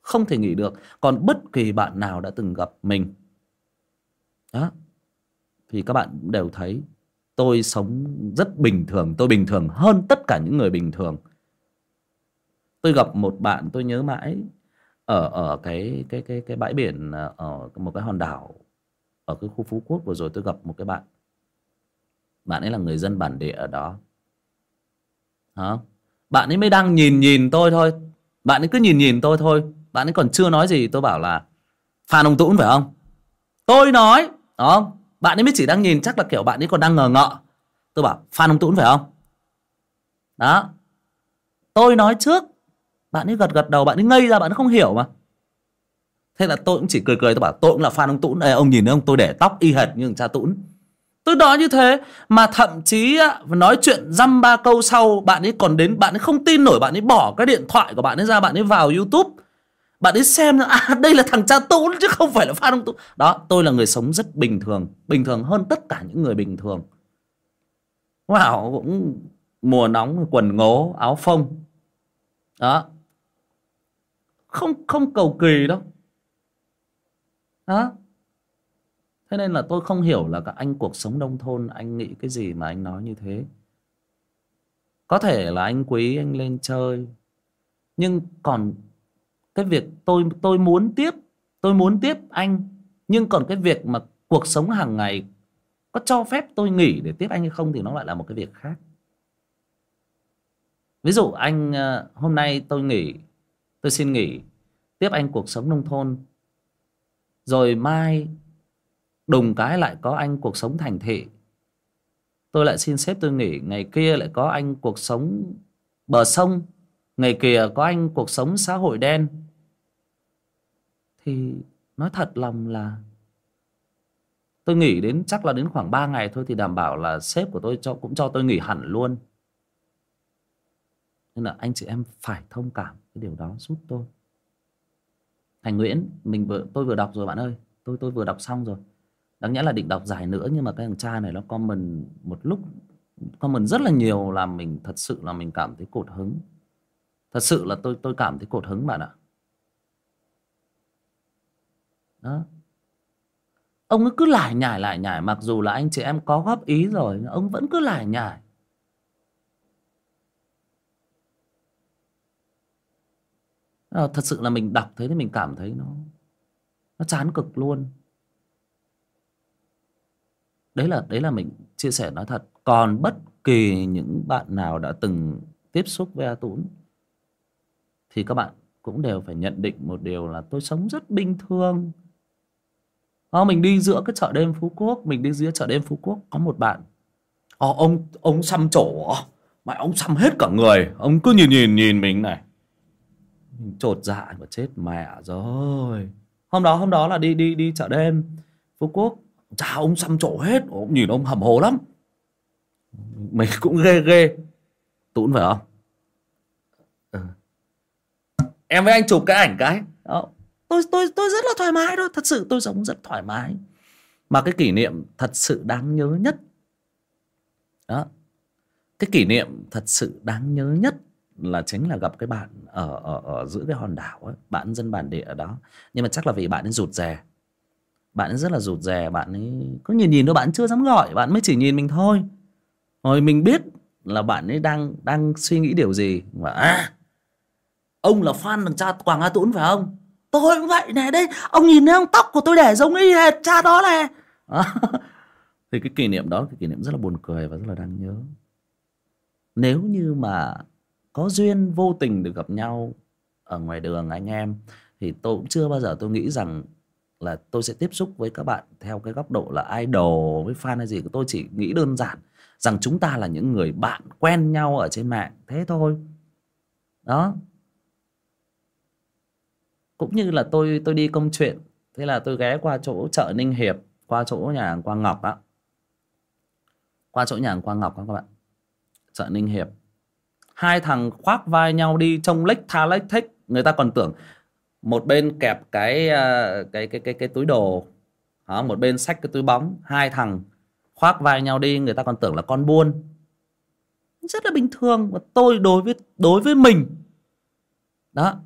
không thể nghỉ được. Còn bất kỳ bạn nào đã từng gặp mình, đó, thì các bạn đều thấy tôi sống rất bình thường. Tôi bình thường hơn tất cả những người bình thường. Tôi gặp một bạn, tôi nhớ mãi, ở ở cái cái cái cái bãi biển à, ở một cái hòn đảo ở cái khu phú quốc vừa rồi tôi gặp một cái bạn. Bạn ấy là người dân bản địa ở đó. Hả? Bạn ấy mới đang nhìn nhìn tôi thôi. Bạn ấy cứ nhìn nhìn tôi thôi. Bạn ấy còn chưa nói gì, tôi bảo là, phan ông tũng phải không? Tôi nói. Đó. Bạn ấy mới chỉ đang nhìn, chắc là kiểu bạn ấy còn đang ngờ ngợ. Tôi bảo, phan ông tũng phải không? Đó. Tôi nói trước. Bạn ấy gật gật đầu, bạn ấy ngây ra, bạn ấy không hiểu mà. Thế là tôi cũng chỉ cười cười, tôi bảo, tôi cũng là fan ông tũng đây ông nhìn ông tôi để tóc y hệt như cha tũng tôi nói như thế, mà thậm chí nói chuyện dăm ba câu sau, bạn ấy còn đến, bạn ấy không tin nổi, bạn ấy bỏ cái điện thoại của bạn ấy ra, bạn ấy vào youtube. Bạn ấy xem à đây là thằng cha tũng chứ không phải là phan ông Tú. đó, tôi là người sống rất bình thường bình thường hơn tất cả những người bình thường. Wow, cũng mùa nóng, quần ngố, áo phông. Đó. Không không cầu kỳ đâu. Đó thế nên là tôi không hiểu là các anh cuộc sống nông thôn, anh nghĩ cái gì mà anh nói như thế. Có thể là anh quý anh lên chơi, nhưng còn cái việc tôi tôi muốn tiếp, tôi muốn tiếp anh, nhưng còn cái việc mà cuộc sống hàng ngày có cho phép tôi nghỉ để tiếp anh hay không thì nó lại là một cái việc khác. Ví dụ anh ờ, hôm nay tôi nghỉ, tôi xin nghỉ, tiếp anh cuộc sống nông thôn, rồi mai đùng cái lại có anh cuộc sống thành thị. Tôi lại xin sếp tôi nghỉ, ngày kia lại có anh cuộc sống bờ sông, ngày kia có anh cuộc sống xã hội đen. Thì nói thật lòng là tôi nghỉ đến, chắc là đến khoảng 3 ngày thôi thì đảm bảo là sếp của tôi cho, cũng cho tôi nghỉ hẳn luôn. Nên là anh chị em phải thông cảm cái điều đó giúp tôi. Thành nguyễn, mình vừa, tôi vừa đọc rồi bạn ơi. Tôi tôi vừa đọc xong rồi đáng nhẽ là định đọc dài nữa, nhưng mà cái thằng cha này nó comment một lúc, comment rất là nhiều làm mình thật sự là mình cảm thấy cột hứng. Thật sự là tôi tôi cảm thấy cột hứng bạn ạ. Đó. Ông ấy cứ lải nhải lải nhải, mặc dù là anh chị em có góp ý rồi ông vẫn cứ lải nhải. Ờ, thật sự là mình đọc thế thì mình cảm thấy nó nó chán cực luôn đấy là đấy là mình chia sẻ nói thật. Còn bất kỳ những bạn nào đã từng tiếp xúc với a tún thì các bạn cũng đều phải nhận định một điều là tôi sống rất bình thường. À, mình đi giữa cái chợ đêm phú quốc mình đi giữa chợ đêm phú quốc có một bạn. À, ông ông xăm trổ mà ông xăm hết cả người. Ông cứ nhìn nhìn nhìn mình này. Mình trột dạ mà chết mẹ rồi. Hôm đó hôm đó là đi đi đi chợ đêm phú quốc chả ông xăm trổ hết. Ông nhìn ông hầm hồ lắm. Mình cũng ghê ghê. Tũn phải không? Ừ. em với anh chụp cái ảnh cái. Đó. tôi tôi tôi rất là thoải mái thôi. Thật sự tôi sống rất thoải mái. Mà cái kỷ niệm thật sự đáng nhớ nhất. Đó. Cái kỷ niệm thật sự đáng nhớ nhất là chính là gặp cái bạn ở ở ở giữa cái hòn đảo ấy, bạn dân bản địa ở đó. Nhưng mà chắc là vì bạn ấy rụt rè bạn ấy rất là rụt rè, bạn ấy cứ nhìn nhìn thôi, bạn chưa dám gọi, bạn mới chỉ nhìn mình thôi. Rồi mình biết là bạn ấy đang đang suy nghĩ điều gì và à ông là fan thằng cha quảng a tũng phải không? Tôi cũng vậy này đây ông nhìn thấy ông tóc của tôi để giống y hệt cha đó này. À, thì cái kỷ niệm đó, cái kỷ niệm rất là buồn cười và rất là đáng nhớ. Nếu như mà có duyên vô tình được gặp nhau ở ngoài đường anh em, thì tôi cũng chưa bao giờ tôi nghĩ rằng là tôi sẽ tiếp xúc với các bạn theo cái góc độ là idol, với fan hay gì tôi, chỉ nghĩ đơn giản rằng chúng ta là những người bạn quen nhau ở trên mạng, thế thôi. Đó. Cũng như là tôi tôi đi công chuyện, thế là tôi ghé qua chỗ chợ ninh hiệp, qua chỗ nhà hàng quang ngọc đó qua chỗ nhà hàng quang ngọc đó các bạn, chợ ninh hiệp. Hai thằng khoác vai nhau đi trông lếch tha lếch thích người ta còn tưởng một bên kẹp cái ờ, cái cái cái cái túi đồ đó, một bên xách cái túi bóng hai thằng khoác vai nhau đi người ta còn tưởng là con buôn. Rất là bình thường và tôi đối với đối với mình đó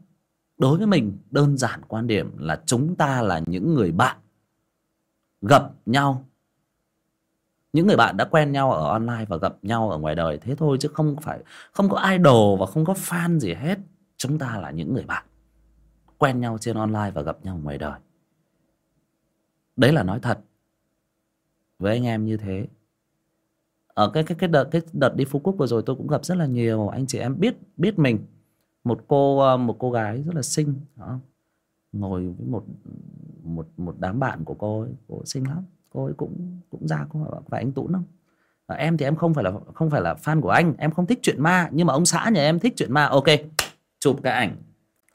đối với mình đơn giản quan điểm là chúng ta là những người bạn gặp nhau. Những người bạn đã quen nhau ở online và gặp nhau ở ngoài đời thế thôi chứ không phải không có idol và không có fan gì hết. Chúng ta là những người bạn quen nhau trên online và gặp nhau ngoài đời. Đấy là nói thật với anh em như thế. Ở cái cái cái đợt cái đợt đi phú quốc vừa rồi tôi cũng gặp rất là nhiều anh chị em biết biết mình. Một cô ờ, một cô gái rất là xinh đó. ngồi với một một một đám bạn của cô ấy. Cô xinh lắm cô ấy cũng cũng ra cô hỏi phải anh tuấn không à, ờ, em thì em không phải là không phải là fan của anh em không thích chuyện ma nhưng mà ông xã nhà em thích chuyện ma. Ok chụp cái ảnh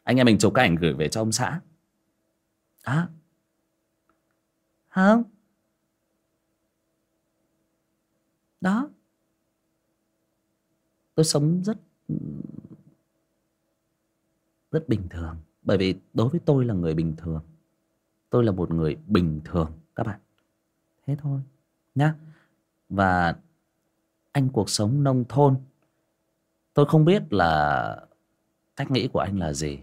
anh em mình chụp cái ảnh gửi về cho ông xã. Á, không đó. Tôi sống rất rất bình thường. Bởi vì đối với tôi là người bình thường. Tôi là một người bình thường các bạn. Thế thôi nhá. Và anh cuộc sống nông thôn tôi không biết là cách nghĩ của anh là gì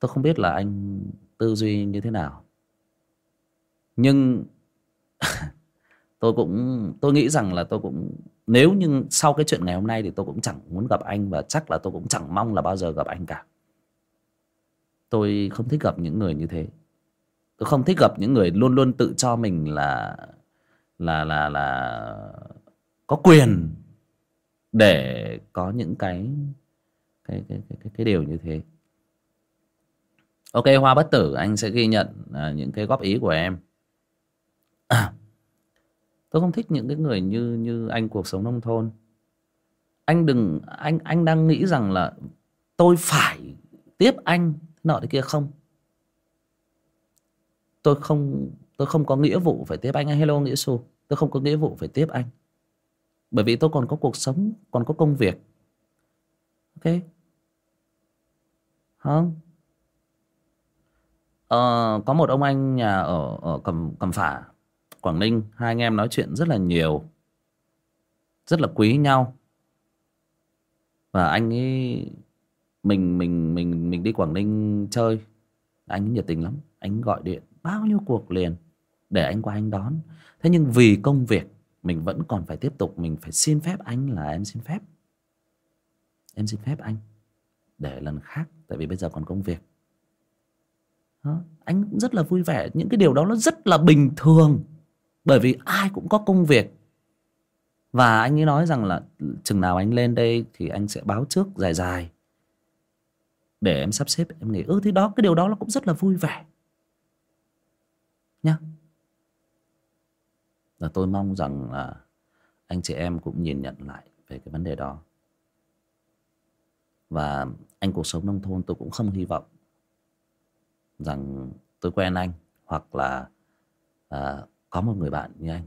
tôi không biết là anh tư duy như thế nào. Nhưng tôi cũng tôi nghĩ rằng là tôi cũng nếu như sau cái chuyện ngày hôm nay thì tôi cũng chẳng muốn gặp anh và chắc là tôi cũng chẳng mong là bao giờ gặp anh cả. Tôi không thích gặp những người như thế. Tôi không thích gặp những người luôn luôn tự cho mình là là là là có quyền để có những cái cái cái cái cái, điều như thế ok hoa bất tử anh sẽ ghi nhận à, những cái góp ý của em. À, tôi không thích những cái người như như anh cuộc sống nông thôn. Anh đừng anh anh đang nghĩ rằng là tôi phải tiếp anh nọ thế kia không? Tôi không tôi không có nghĩa vụ phải tiếp anh. Hello nghĩa xu tôi không có nghĩa vụ phải tiếp anh. Bởi vì tôi còn có cuộc sống còn có công việc. Ok? Không ờ, có một ông anh nhà ở ở cầm cầm phả quảng ninh. Hai anh em nói chuyện rất là nhiều rất là quý nhau. Và anh ấy mình mình mình mình đi quảng ninh chơi. Anh ấy nhiệt tình lắm. Anh gọi điện bao nhiêu cuộc liền để anh qua anh đón. Thế nhưng vì công việc mình vẫn còn phải tiếp tục. Mình phải xin phép anh là em xin phép. Em xin phép anh để lần khác. Tại vì bây giờ còn công việc đó. anh cũng rất là vui vẻ. Những cái điều đó nó rất là bình thường, bởi vì ai cũng có công việc. Và anh ấy nói rằng là, chừng nào anh lên đây thì anh sẽ báo trước dài dài để em sắp xếp, em nghĩ ư ừ, thì đó, cái điều đó nó cũng rất là vui vẻ. Nhá. Và tôi mong rằng là anh chị em cũng nhìn nhận lại về cái vấn đề đó. Và anh cuộc sống nông thôn tôi cũng không hy vọng rằng tôi quen anh hoặc là à, có một người bạn như anh.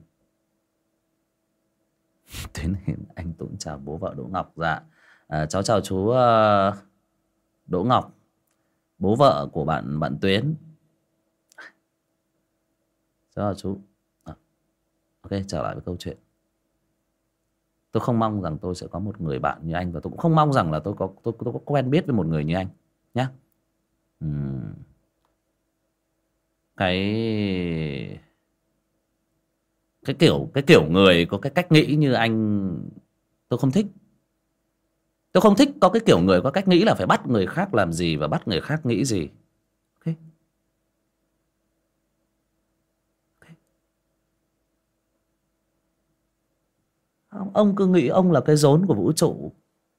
Thế nên anh cũng chào bố vợ đỗ ngọc dạ. À, cháu chào chú uh, đỗ ngọc bố vợ của bạn bạn tuyến. Cháu chào chú. À, ok trở lại với câu chuyện. Tôi không mong rằng tôi sẽ có một người bạn như anh và tôi cũng không mong rằng là tôi có tôi, tôi có quen biết với một người như anh nhé uhm cái cái kiểu cái kiểu người, có cái cách nghĩ như anh, tôi không thích. Tôi không thích có cái kiểu người, có cách nghĩ là phải bắt người khác làm gì và bắt người khác nghĩ gì. Okay. Okay. ông cứ nghĩ ông là cái rốn của vũ trụ,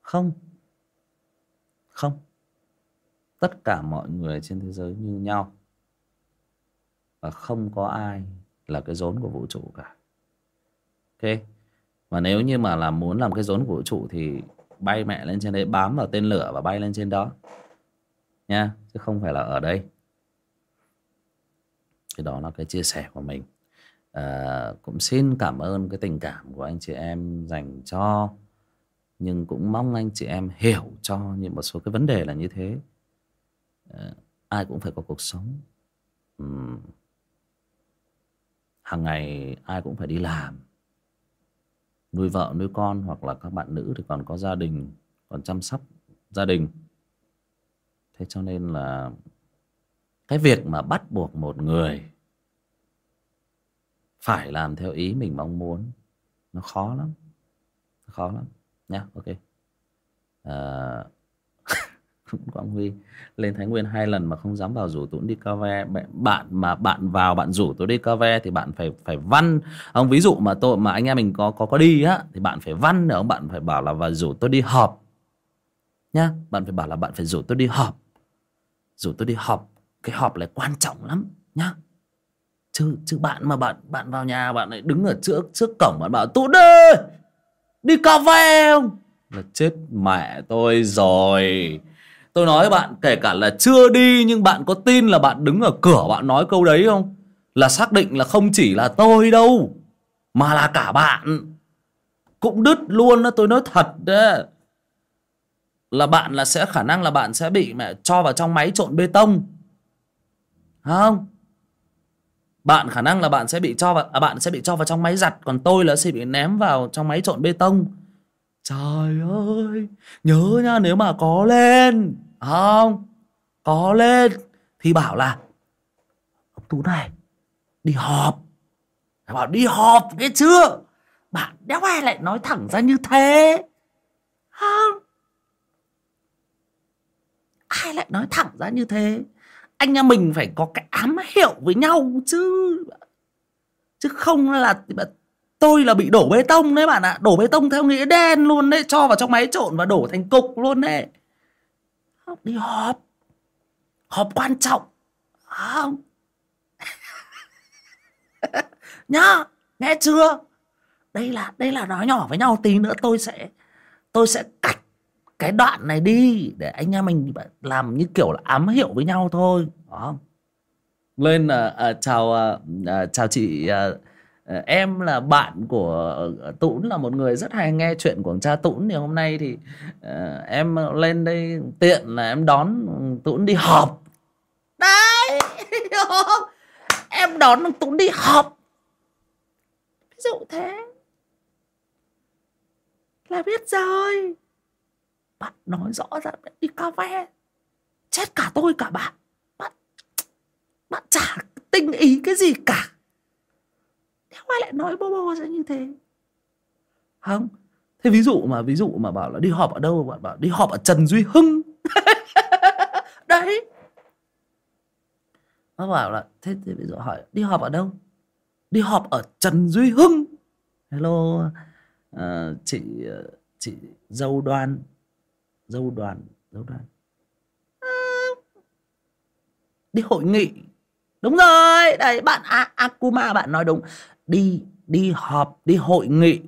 không? Không. Tất cả mọi người trên thế giới như nhau và không có ai là cái rốn của vũ trụ cả. Ok? Và nếu như mà là muốn làm cái rốn của vũ trụ thì bay mẹ lên trên đấy bám vào tên lửa và bay lên trên đó. Nha chứ không phải là ở đây. Cái đó là cái chia sẻ của mình. À, cũng xin cảm ơn cái tình cảm của anh chị em dành cho nhưng cũng mong anh chị em hiểu cho những một số cái vấn đề là như thế. À, ai cũng phải có cuộc sống. Uhm hàng ngày ai cũng phải đi làm. Nuôi vợ nuôi con hoặc là các bạn nữ thì còn có gia đình còn chăm sóc gia đình. Thế cho nên là cái việc mà bắt buộc một người phải làm theo ý mình mong muốn nó khó lắm khó lắm. Nhá ok. À, Quang Huy lên Thái Nguyên hai lần mà không dám vào rủ tôi đi cà ve bạn mà bạn vào, bạn rủ tôi đi cà ve thì bạn phải phải văn. Ông ví dụ mà tôi, mà anh em mình có có có đi á, thì bạn phải văn nữa. Bạn phải bảo là và rủ tôi đi họp nhá. Bạn phải bảo là bạn phải rủ tôi đi họp. Rủ tôi đi họp. Cái họp là quan trọng lắm nhá. Chứ chứ bạn mà bạn bạn vào nhà, bạn lại đứng ở trước trước cổng bạn bảo tụi đi đi cà không? Là chết mẹ tôi rồi tôi nói bạn kể cả là chưa đi nhưng bạn có tin là bạn đứng ở cửa bạn nói câu đấy không? Là xác định là không chỉ là tôi đâu mà là cả bạn. Cũng đứt luôn đó tôi nói thật đấy là bạn là sẽ khả năng là bạn sẽ bị mẹ cho vào trong máy trộn bê tông. Không? Bạn khả năng là bạn sẽ bị cho vào à, bạn sẽ bị cho vào trong máy giặt còn tôi là sẽ bị ném vào trong máy trộn bê tông trời ơi, nhớ nha, nếu mà có lên à không? Có lên thì bảo là, ông tú này, đi họp. Bảo, đi họp nghe chưa? Bạn đéo ai lại nói thẳng ra như thế? Không. Ai lại nói thẳng ra như thế? Anh em mình phải có cái ám hiệu với nhau chứ. Chứ không là tôi là bị đổ bê tông đấy bạn ạ. Đổ bê tông theo nghĩa đen luôn đấy. Cho vào trong máy trộn và đổ thành cục luôn đấy. Đi họp. Họp quan trọng. Không. Nhá nghe chưa? Đây là đây là nói nhỏ với nhau tí nữa. Tôi sẽ tôi sẽ cắt cái đoạn này đi để anh em mình làm như kiểu là ám hiệu với nhau thôi. Đó lên uh, uh, chào uh, uh, chào chị uh, uh, Ờ, em là bạn của ờ, uh, tũn là một người rất hay nghe chuyện của cha tũn thì hôm nay thì uh, em lên đây tiện là em đón tũn đi họp. Đấy em đón tũn đi họp. Ví dụ thế. Là biết rồi. Bạn nói rõ ra đi cà phê chết cả tôi cả bạn. Bạn bạn chả tinh ý cái gì cả. Ai lại nói bô bô ra như thế? Không. Thế ví dụ mà ví dụ mà bảo là đi họp ở đâu bạn bảo đi họp ở trần duy hưng. Đấy. Nó bảo là thế thì ví dụ hỏi đi họp ở đâu? Đi họp ở trần duy hưng. Hello uh, chị chị dâu đoan. Dâu đoàn dâu đoàn à, đi hội nghị. Đúng rồi. Đấy bạn Akuma bạn nói đúng đi đi họp, đi hội nghị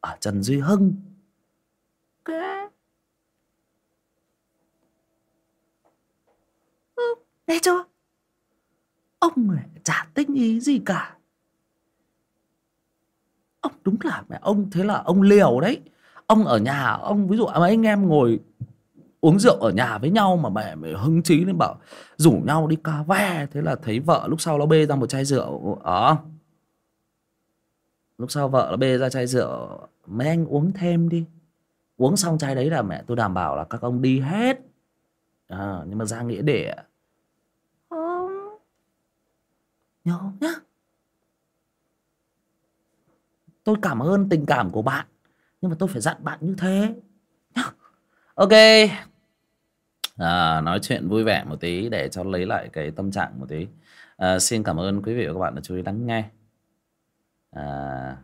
ở Trần Duy Hưng. Ừ, nghe chưa? Ông này chả tinh ý gì cả. Ông đúng là mẹ ông, thế là ông liều đấy. Ông ở nhà, ông ví dụ mấy anh em ngồi uống rượu ở nhà với nhau mà mẹ mẹ hứng chí nên bảo rủ nhau đi cà phê thế là thấy vợ lúc sau nó bê ra một chai rượu ở à lúc sau vợ nó bê ra chai rượu mấy anh uống thêm đi. Uống xong chai đấy là mẹ tôi đảm bảo là các ông đi hết. À, nhưng mà ra nghĩa địa không. Nhớ nhá? Tôi cảm ơn tình cảm của bạn nhưng mà tôi phải dặn bạn như thế ok. À, nói chuyện vui vẻ một tí để cho lấy lại cái tâm trạng một tí. À, xin cảm ơn quý vị và các bạn đã chú ý lắng nghe à,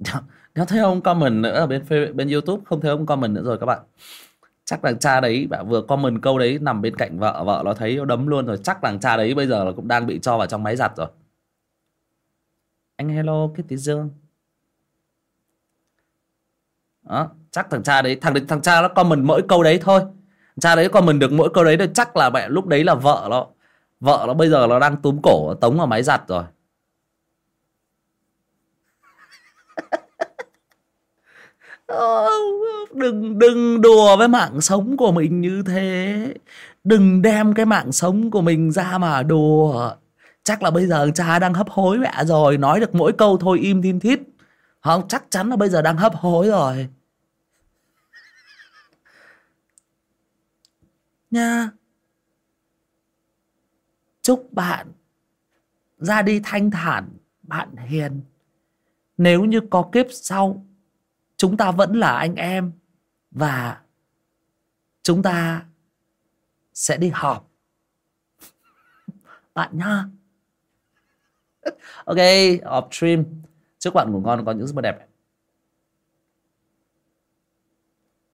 Nó thấy ông comment nữa ở bên bên youtube không thấy ông comment nữa rồi các bạn. Chắc là cha đấy bạn vừa comment câu đấy nằm bên cạnh vợ vợ nó thấy nó đấm luôn rồi. Chắc là cha đấy bây giờ là cũng đang bị cho vào trong máy giặt rồi. Anh hello Kitty Dương. Đó chắc thằng cha đấy thằng thằng cha nó comment mỗi câu đấy thôi. Cha đấy comment được mỗi câu đấy thì chắc là mẹ lúc đấy là vợ nó. Vợ nó bây giờ nó đang túm cổ tống vào máy giặt rồi. Ờ, đừng đừng đùa với mạng sống của mình như thế. Đừng đem cái mạng sống của mình ra mà đùa. Chắc là bây giờ cha đang hấp hối mẹ rồi, nói được mỗi câu thôi im thiên thít. Không, chắc chắn là bây giờ đang hấp hối rồi. Nha. Chúc bạn ra đi thanh thản, bạn hiền. Nếu như có kiếp sau chúng ta vẫn là anh em và chúng ta sẽ đi họp. Bạn nha ok off stream. Chúc bạn ngủ ngon, có những giấc mơ đẹp.